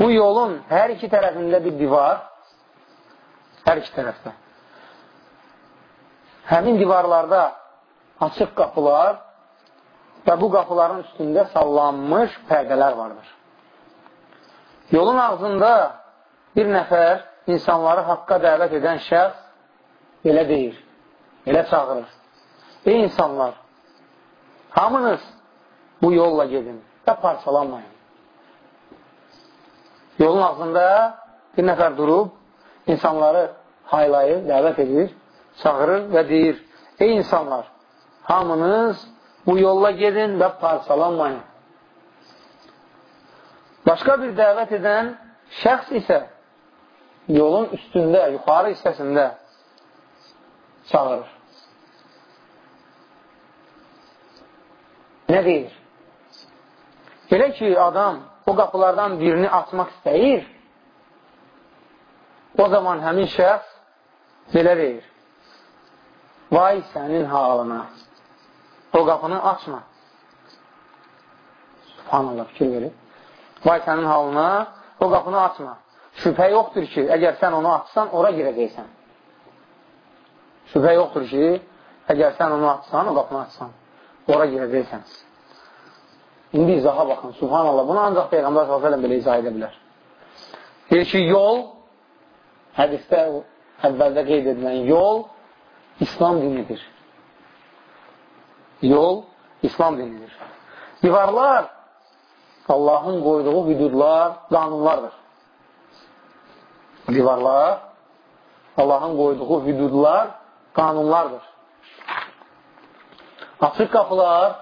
bu yolun hər iki tərəfində bir divar, hər iki tərəfdə. Həmin divarlarda açıq qapılar və bu qapıların üstündə sallanmış pərdələr vardır. Yolun ağzında bir nəfər insanları haqqa dəvət edən şəxs belə deyir, belə çağırır. Ey insanlar, hamınız bu yolla gedin və parçalanmayın. Yolun ağzında bir nəfər durub, insanları haylayır, dəvət edir, çağırır və deyir, ey insanlar, hamınız bu yolla gedin və parçalanmayın. Başqa bir dəvət edən şəxs isə yolun üstündə, yuxarı hissəsində çağırır. Nə deyir? Belə ki, adam o qapılardan birini açmaq istəyir, o zaman həmin şəxs belə deyir. Vay sənin halına. O qapını açma. Subhanallah, fikir verir. Vay sənin halına, o qapını açma. Şübhə yoxdur ki, əgər sən onu atsan, ora girəcəksən. Şübhə yoxdur ki, əgər sən onu atsan, o qapını atsan, ora girəcəksən. İndi izaha baxın, subhanallah, bunu ancaq Peyğəmbər s.ə.v belə izah edə bilər. Deyir ki, yol, hədisdə əvvəldə qeyd edilən yol İslam dinidir. Yol İslam dinidir. Divarlar Allahın qoyduğu hüdudlar, qanunlardır divarlar Allahın qoyduğu hüdudlar, qanunlardır. Açıq qapılar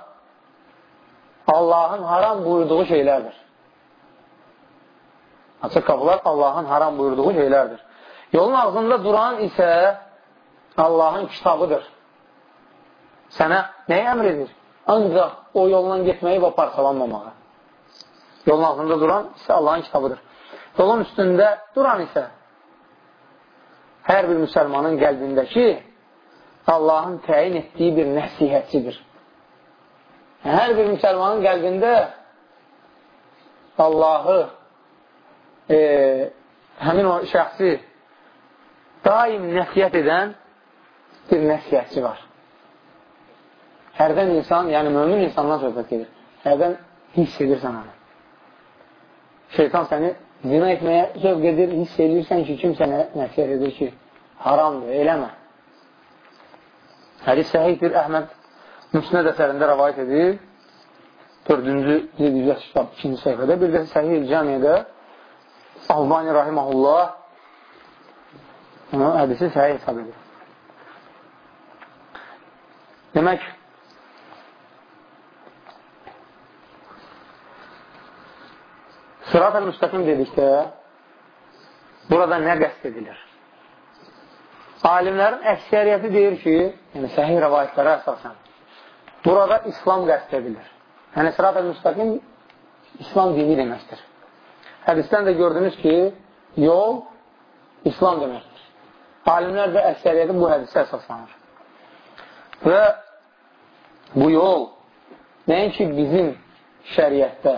Allahın haram buyurduğu şeylərdir. Açıq qapılar Allahın haram buyurduğu şeylərdir. Yolun ağzında duran isə Allahın kitabıdır. Sənə nəyə əmr edir? Ancaq o yoldan getməyi və parçalanmamağı. Yolun ağzında duran isə Allahın kitabıdır. Yolun üstündə duran isə hər bir müsəlmanın qəlbindəki Allahın təyin etdiyi bir nəsihətçidir. Hər bir müsəlmanın qəlbində Allahı e, həmin o şəxsi daim nəsiyyət edən bir nəsiyyətçi var. Hərdən insan, yəni mömin insandan söhbət gedir. Hərdən hiss edirsən onu. Şeytan səni zina etməyə zövq edir, hiss edirsən ki, kim sənə nəsiyyət edir ki, haramdır, eləmə. Hədis səhiddir, Əhməd Müsnəd əsərində rəvayət edir. 4-cü 700 kitab 2-ci səhifədə. Bir də Səhih Cəmiyyədə Albani Rahiməhullah hədisi səhih hesab edir. Demək, Sırat-ı müstəqim dedikdə burada nə qəst edilir? Alimlərin əksəriyyəti deyir ki, yəni səhih rəvayətlərə əsasən, burada İslam qəst edilir. Yəni, sırat-ı müstəqim İslam dini deməkdir. Hədisdən də gördünüz ki, yol İslam deməkdir. Alimlər də əksəriyyəti bu hədisə əsaslanır. Və bu yol nəinki bizim şəriətdə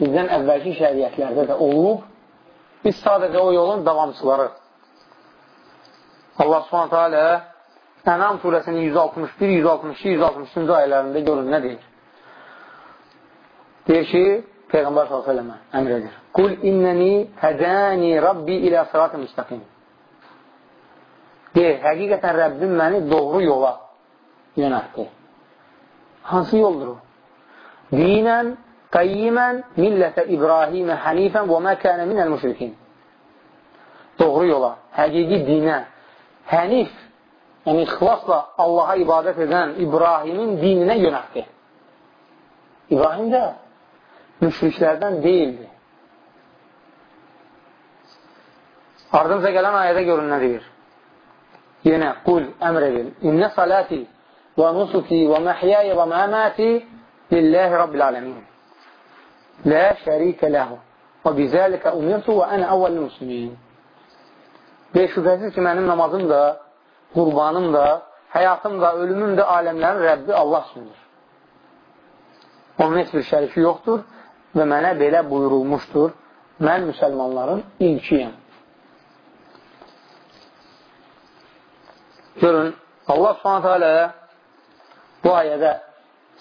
bizdən əvvəlki şəriətlərdə də olub, biz sadəcə o yolun davamçıları. Allah subhanətə alə Ənam surəsinin 161, 162, 163-cü ayələrində görün nə deyir? Deyir ki, Peyğəmbər s.ə.və əmr edir. Qul innəni hədəni Rabbi ilə sıratı müstəqim. Deyir, həqiqətən Rəbbim məni doğru yola yönətdi. Hansı yoldur o? Dinən Qayyimən millətə İbrahimə hənifən və mə kənə minəl müşrikin. Doğru yola, həqiqi dinə, hənif, yəni ixlasla Allaha ibadət edən İbrahimin dininə yönətdi. İbrahim də müşriklərdən deyildi. Ardınca gələn ayədə görün nə deyir? Yenə, qul, əmr edin. İnnə salati və nusuki və məhiyyəyə və məməti lillahi rabbil aləmin. لا şərikə ləhu. Və bizəlikə umirtu və ənə əvvəl müslimin. Və şübhəsiz ki, mənim namazım da, qurbanım da, həyatım da, ölümüm də aləmlərin Rəbbi Allah üçündür. Onun heç bir şəriki yoxdur və mənə belə buyurulmuşdur. Mən müsəlmanların ilkiyəm. Görün, Allah subhanətə alə bu ayədə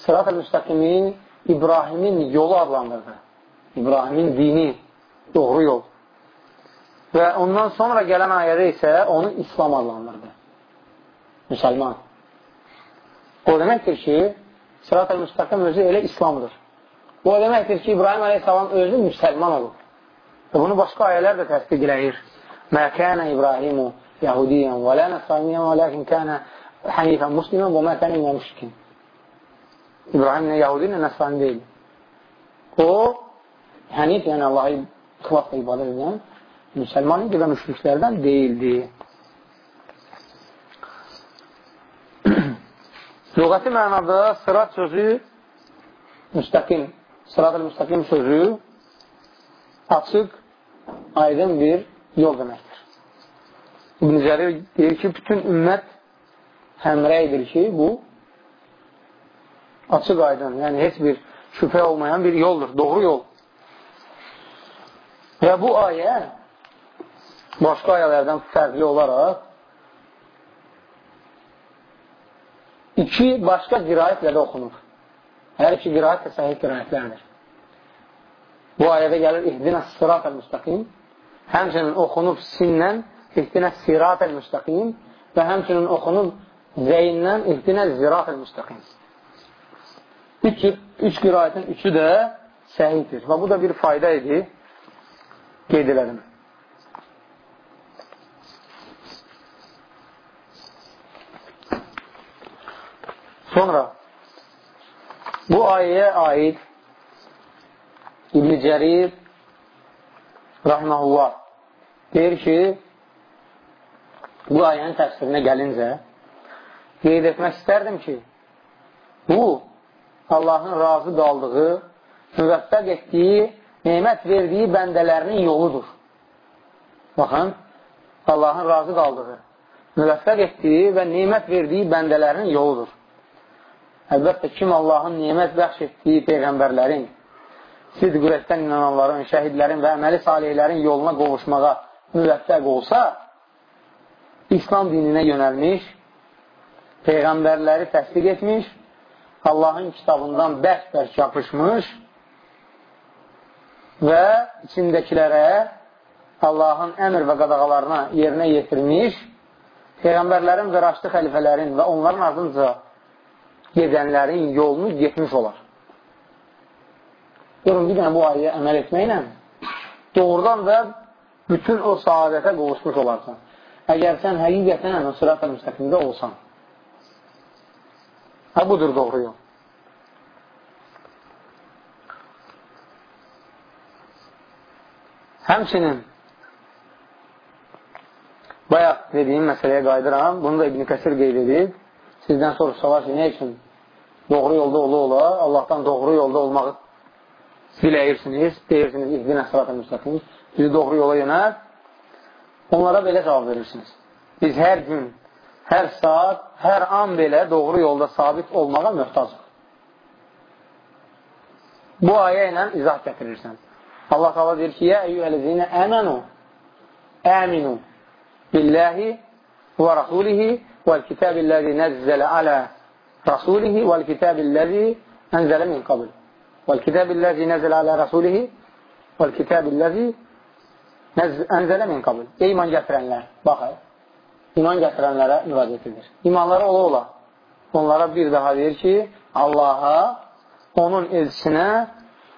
sırat-ı müstəqimin İbrahimin yolu adlandırdı. İbrahimin dini, doğru yol. Və ondan sonra gələn ayədə isə onu İslam adlandırdı. Müsəlman. O deməkdir ki, sırat-ı müstəqim özü elə İslamdır. O deməkdir ki, İbrahim aleyhissalam özü müsəlman olub. Və bunu başqa ayələr də təsdiq eləyir. Mə kənə İbrahimu Yahudiyyən və lə nəsraniyyən və ləkin kənə hənifən muslimən və mə kənə ilə müşrikin. İbrahim nə Yahudi, nə Nəsrani deyil. O, hənif, yəni Allahı ixlasla ibadət edən müsəlman idi və müşriklərdən deyildi. Lüğəti mənada sırat sözü müstəqim, sırat-ı müstəqim sözü açıq, aydın bir yol deməkdir. İbn-i Cərir deyir ki, bütün ümmət həmrəydir ki, bu açıq aydın, yəni heç bir şübhə olmayan bir yoldur, doğru yol. Və bu ayə başqa ayələrdən fərqli olaraq iki başqa qirayətlə də oxunur. Hər iki qirayət də səhih qirayətlərdir. Bu ayədə gəlir ihdinə sırat-əl müstəqim, həmçinin oxunub sinlə ihdinə sirat-əl müstəqim və həmçinin oxunub zeyindən ihdinə zirat-əl müstəqim. Üç, üç qirayətin üçü də səhihdir. Və bu da bir fayda idi. Qeyd elədim. Sonra bu ayəyə aid İbn-i Cərir rahməhullah deyir ki, bu ayənin təfsirinə gəlincə qeyd etmək istərdim ki, bu Allahın razı qaldığı, müvəffəq etdiyi, neymət verdiyi bəndələrinin yoludur. Baxın, Allahın razı qaldığı, müvəffəq etdiyi və neymət verdiyi bəndələrinin yoludur. Əlbəttə, kim Allahın neymət bəxş etdiyi peyğəmbərlərin sidq ürəkdən inananların, şəhidlərin və əməli salihlərin yoluna qovuşmağa müvəffəq olsa, İslam dininə yönəlmiş, Peyğəmbərləri təsdiq etmiş, Allahın kitabından bərk-bərk yapışmış və içindəkilərə Allahın əmr və qadağalarına yerinə yetirmiş, Peyğəmbərlərin və raşdı xəlifələrin və onların ardınca gedənlərin yolunu getmiş olar. Görün, bir dənə bu ayəyə əməl etməklə doğrudan da bütün o saadətə qovuşmuş olarsan. Əgər sən həqiqətən o sırat-ı müstəqimdə olsan. Hə, budur doğru yol. Həmçinin bayaq dediyim məsələyə qaydıram. Bunu da İbn-i Kəsir qeyd edib. Sizdən soruşsalar ki, nə üçün doğru yolda ola ola, Allahdan doğru yolda olmağı diləyirsiniz, deyirsiniz, ihdinə sırat-ı müstəqim, bizi doğru yola yönər, onlara belə cavab verirsiniz. Biz hər gün, hər saat, hər an belə doğru yolda sabit olmağa möhtacıq. Bu ayə ilə izah gətirirsən. Allah qala deyir ki, Yə eyyühələzinə əmənu, əminu billəhi və rasulihi vəl-kitəbilləzi nəzzələ alə rasulihi vəl-kitəbilləzi ənzələ min qabl. والكتاب الذي نزل على رسوله والكتاب الذي ənzələ min qabl. Ey iman gətirənlər, baxın, iman gətirənlərə müraciət edir. İmanları ola ola. Onlara bir daha deyir ki, Allaha, onun elçisinə,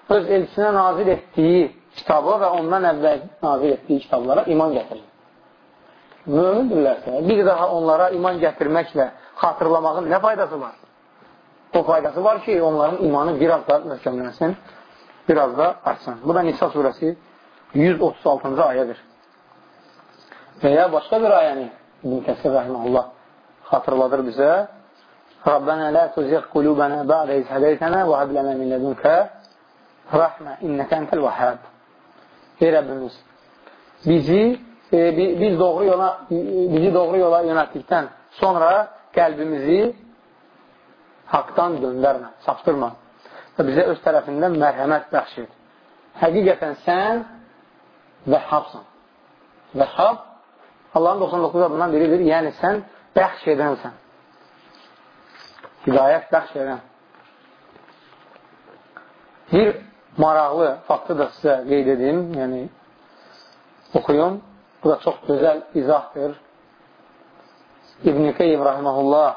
öz elçisinə nazil etdiyi kitabı və ondan əvvəl nazil etdiyi kitablara iman gətirir. Mömindirlərsə, bir daha onlara iman gətirməklə xatırlamağın nə faydası var? o faydası var ki, onların imanı biraz da möhkəmlənsin, biraz da artsın. Bu da Nisa surəsi 136-cı ayədir. Və ya başqa bir ayəni İbn Kəsir rəhməllah xatırladır bizə. Rabbənə lə tuziq qulubənə bə'də iz hədəytənə və həblənə min lədunkə rəhmə innəkə entəl vəhəb. Ey Rəbbimiz, bizi e, biz doğru yola bizi doğru yola yönəltdikdən sonra qəlbimizi haqdan döndərmə, saptırma və bizə öz tərəfindən mərhəmət bəxş et. Həqiqətən sən vəhhabsan. Vəhhab Allahın 99 adından biridir, yəni sən bəxş edənsən. Hidayət bəxş edən. Bir maraqlı faktı da sizə qeyd edim, yəni oxuyum. Bu da çox gözəl izahdır. İbn-i Qeyyim Rahiməhullah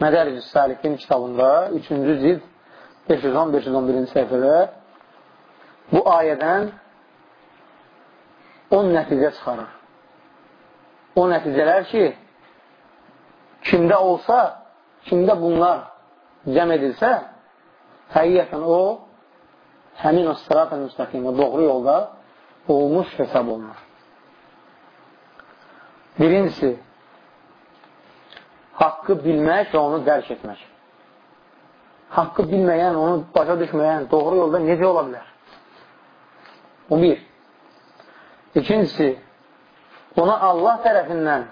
Mədəricü Səlikin kitabında 3-cü cild 510-511-ci səhifədə bu ayədən 10 nəticə çıxarır. O nəticələr ki, kimdə olsa, kimdə bunlar cəm edilsə, həqiqətən o, həmin o sırat-ı müstəqim, o doğru yolda olmuş hesab olunur. Birincisi, haqqı bilmək və onu dərk etmək. Haqqı bilməyən, onu başa düşməyən doğru yolda necə ola bilər? Bu bir. İkincisi, ona Allah tərəfindən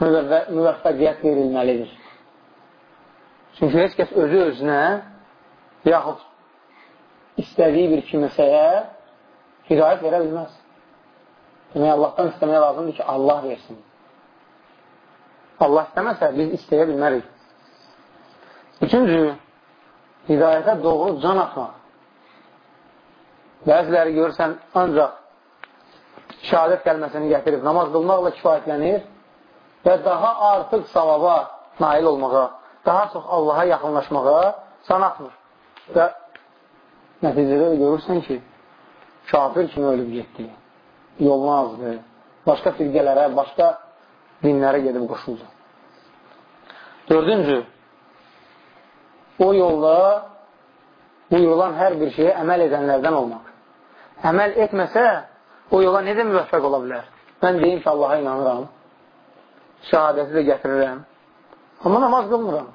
müvəffəqiyyət verilməlidir. Çünki heç kəs özü özünə yaxud istədiyi bir kimsəyə hidayət verə bilməz. Demək, Allahdan istəmək lazımdır ki, Allah versin. Allah istəməsə, biz istəyə bilmərik. Üçüncü, hidayətə doğru can atmaq. Bəziləri görürsən, ancaq şəhadət gəlməsini gətirib, namaz qılmaqla kifayətlənir və daha artıq savaba nail olmağa, daha çox Allaha yaxınlaşmağa can atmır. Və nəticədə görürsən ki, kafir kimi ölüb getdi, yolunu azdı, başqa firqələrə, başqa dinlərə gedib qoşuldu. Dördüncü, o yolda buyurulan hər bir şeyə əməl edənlərdən olmaq. Əməl etməsə, o yola necə müvəffəq ola bilər? Mən deyim ki, Allaha inanıram, şəhadəti də gətirirəm, amma namaz qılmıram.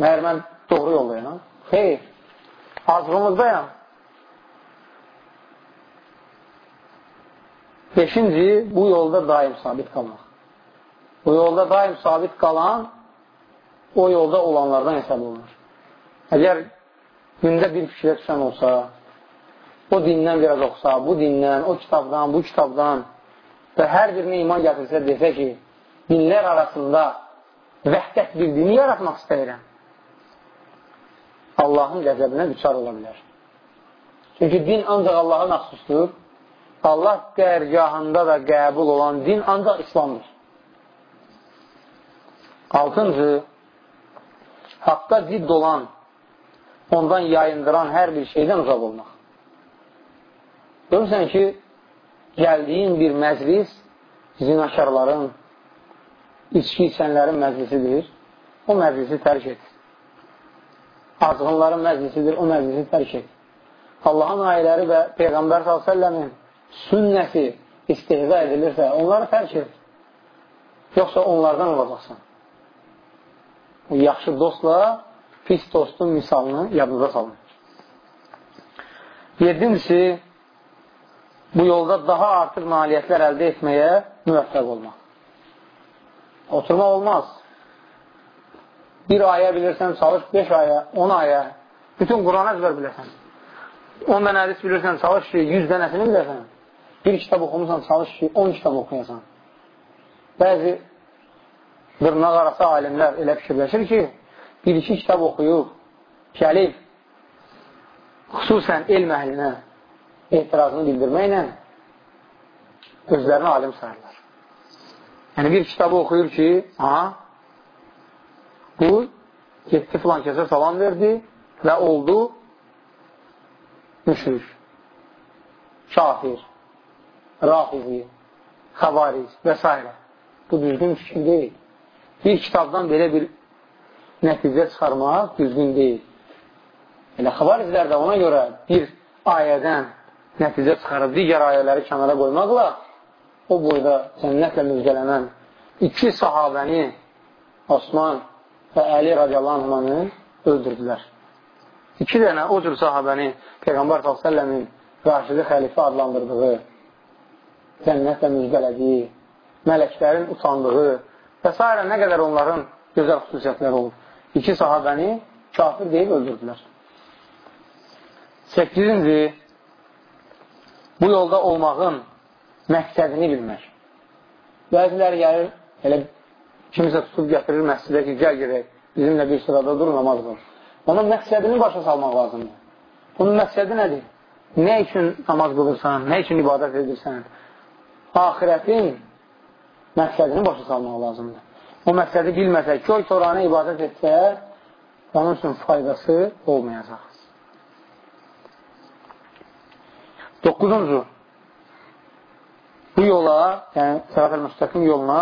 Məyər mən doğru yoldayam? Xeyr, azğınlıqdayam. Beşinci, bu yolda daim sabit qalmaq. Bu yolda daim sabit qalan o yolda olanlardan hesab olunur. Əgər gündə bir fikrə düşən olsa, o dindən biraz oxusa, bu dindən, o kitabdan, bu kitabdan və hər birinə iman gətirsə, desə ki, dinlər arasında vəhdət bir dini yaratmaq istəyirəm. Allahın qəzəbinə düçar ola bilər. Çünki din ancaq Allaha məxsusdur. Allah dərgahında da qəbul olan din ancaq İslamdır. Altıncı, haqqa zidd olan, ondan yayındıran hər bir şeydən uzaq olmaq. Görürsən ki, gəldiyin bir məclis zinakarların, içki içənlərin məclisidir. O məclisi tərk et. Azğınların məclisidir, o məclisi tərk et. Allahın ayələri və Peyğəmbər s.ə.v-in sünnəsi istihza edilirsə, onları tərk et. Yoxsa onlardan olacaqsan. Yaxşı dostla pis dostun misalını yadınıza salın. Yedincisi, bu yolda daha artıq nailiyyətlər əldə etməyə müvəffəq olmaq. Oturmaq olmaz. Bir ayə bilirsən, çalış 5 ayə, 10 ayə, bütün Quran əzbər bilirsən. 10 dənə hədis bilirsən, çalış ki, 100 dənəsini bilirsən. Bir kitab oxumusan, çalış ki, 10 kitab oxuyasan. Bəzi dırnaq arası alimlər elə fikirləşir ki, bir-iki kitab oxuyub, gəlib, xüsusən elm əhlinə etirazını bildirməklə özlərini alim sayırlar. Yəni, bir kitabı oxuyur ki, ha, bu, getdi filan kəsə salam verdi və oldu müşrik, kafir, rafizi, xavariz və s. Bu düzgün fikir deyil. Bir kitabdan belə bir nəticə çıxarmaq düzgün deyil. Elə xavarizlər də ona görə bir ayədən nəticə çıxarıb digər ayələri kənara qoymaqla o boyda cənnətlə müjdələnən iki sahabəni Osman və Əli radiyallahu öldürdülər. İki dənə o cür sahabəni Peyğəmbər s.ə.v-in qarşıdı xəlifə adlandırdığı, cənnətlə müjdələdiyi, mələklərin utandığı və s. nə qədər onların gözəl xüsusiyyətləri olub. İki sahabəni kafir deyib öldürdülər. Səkkizinci, bu yolda olmağın məqsədini bilmək. Bəziləri gəlir, elə kimisə tutub gətirir məscidə ki, gəl gedək, bizimlə bir sırada dur, namaz qıl. Onun məqsədini başa salmaq lazımdır. Bunun məqsədi nədir? Nə üçün namaz qılırsan, nə üçün ibadət edirsən? Ahirətin məqsədini başa salmaq lazımdır. O məqsədi bilməsək, köy toranə ibadət etsə, onun üçün faydası olmayacaq. Doqquzuncu, bu yola, yəni sərafəl müstəqim yoluna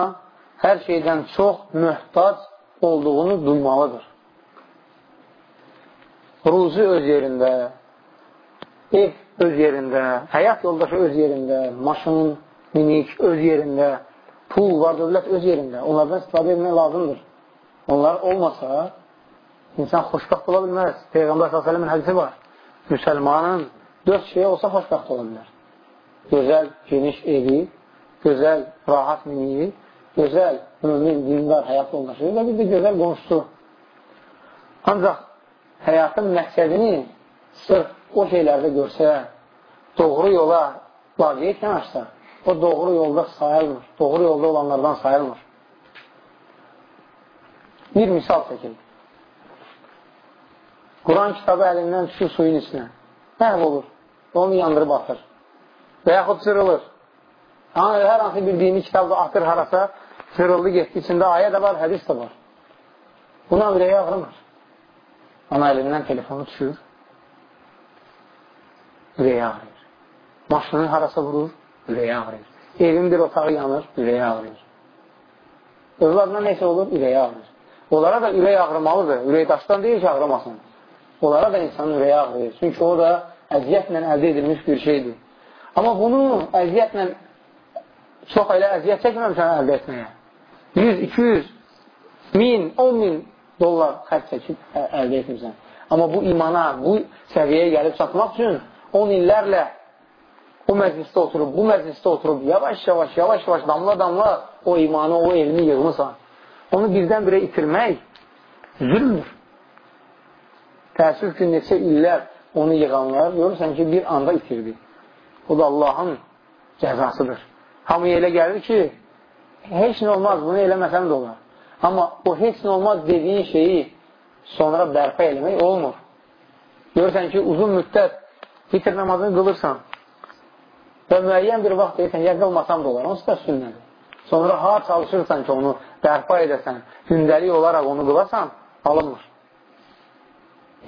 hər şeydən çox möhtac olduğunu duymalıdır. Ruzi öz yerində, ev öz yerində, həyat yoldaşı öz yerində, maşın, minik öz yerində, pul, var dövlət öz yerində. Onlardan istifadə etmək lazımdır. Onlar olmasa, insan xoşbəxt ola bilməz. Peyğəmbər s.ə.v-in hədisi var. Müsəlmanın dörd şey olsa xoşbəxt ola bilər. Gözəl, geniş evi, gözəl, rahat miniyi, gözəl, mümin, dindar həyat yoldaşı və bir də gözəl qonşusu. Ancaq həyatın məqsədini sırf o şeylərdə görsə, doğru yola laqiyyət yanaşsa, o doğru yolda sayılmır, doğru yolda olanlardan sayılmır. Bir misal çəkin. Quran kitabı əlindən düşür suyun içinə. Məhv. Onu yandırıb atır. Və yaxud cırılır. Yəni, hər hansı bir dini kitabda atır harasa, cırıldı, getdi. İçində ayə də var, hədis də var. Buna ürəyi ağrımır. Ana əlindən telefonu düşür. Ürəyi ağrıyır. Maşını harasa vurur, ürəyi ağrıyır. Evin bir otağı yanır, ürəyi ağrıyır. Övladına neysə olur, ürəyi ağrıyır. Onlara da ürək ağrımalıdır. Ürək daşdan deyil ki, ağrımasın. Onlara da insanın ürəyi ağrıyır. Çünki o da əziyyətlə əldə edilmiş bir şeydir. Amma bunu əziyyətlə çox elə əziyyət çəkməmişsən əldə etməyə. 100, 200, 1000, 10 min dollar xərc çəkib əldə etmirsən. Amma bu imana, bu səviyyəyə gəlib çatmaq üçün 10 illərlə o məclisdə oturub, bu məclisdə oturub, yavaş-yavaş, yavaş-yavaş, damla-damla o imanı, o elmi yığmısan. Onu birdən-birə itirmək zülmdür. təəssüf ki, neçə illər onu yığanlar, görürsən ki, bir anda itirdi. Bu da Allahın cəzasıdır. Hamıya elə gəlir ki, heç nə olmaz, bunu eləməsəm də olar. Amma o heç nə olmaz dediyin şeyi sonra bərpa eləmək olmur. Görürsən ki, uzun müddət zikr namazını qılırsan və müəyyən bir vaxt deyirsən, ya qılmasam da olar, onsuz da sünnədir. Sonra ha çalışırsan ki, onu bərpa edəsən, gündəlik olaraq onu qılasan, alınmır.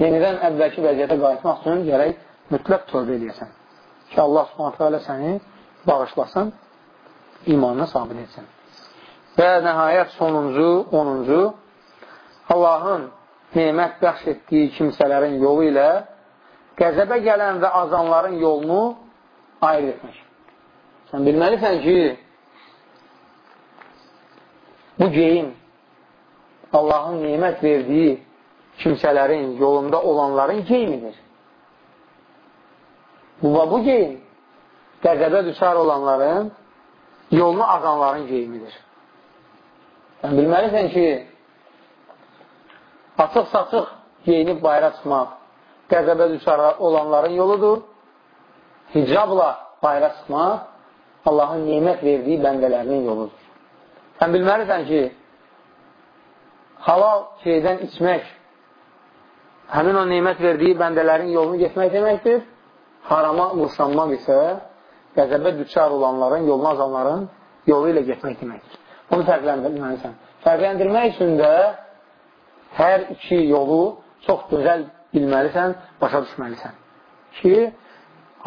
Yenidən əvvəlki vəziyyətə qayıtmaq üçün gərək mütləq tövbə edəsən. Ki, Allah subhanətə alə səni bağışlasın, imanına sabit etsin. Və nəhayət sonuncu, onuncu, Allahın nemət bəxş etdiyi kimsələrin yolu ilə qəzəbə gələn və azanların yolunu ayır etmək. Sən bilməlisən ki, bu geyim Allahın nimət verdiyi kimsələrin yolunda olanların geyimidir. Bu və bu geyim qəzəbə düşar olanların yolunu azanların geyimidir. Sən bilməlisən ki, açıq-saçıq geyinib bayra çıxmaq qəzəbə düşar olanların yoludur. Hicabla bayra çıxmaq Allahın nimət verdiyi bəndələrinin yoludur. Sən bilməlisən ki, halal şeydən içmək həmin o neymət verdiyi bəndələrin yolunu getmək deməkdir. Harama qursanmaq isə qəzəbə düçar olanların, yolunu azanların yolu ilə getmək deməkdir. Bunu fərqləndirməlisən. Fərqləndirmək üçün də hər iki yolu çox gözəl bilməlisən, başa düşməlisən. Ki,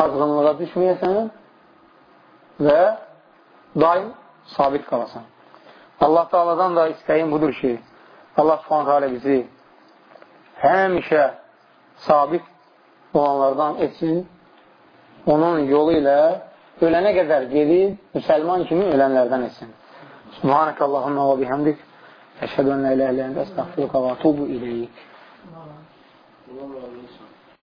azğınlığa düşməyəsən və daim sabit qalasan. Allah Teala'dan da istəyim budur ki, Allah subhanətə alə bizi həmişə sabit olanlardan etsin, onun yolu ilə ölənə qədər gedib, müsəlman kimi ölənlərdən etsin. Subhanək Allahumma və bihəmdik, əşhədu ən lə ilə ilə əndə əstəxfiruqa və tubu iləyik.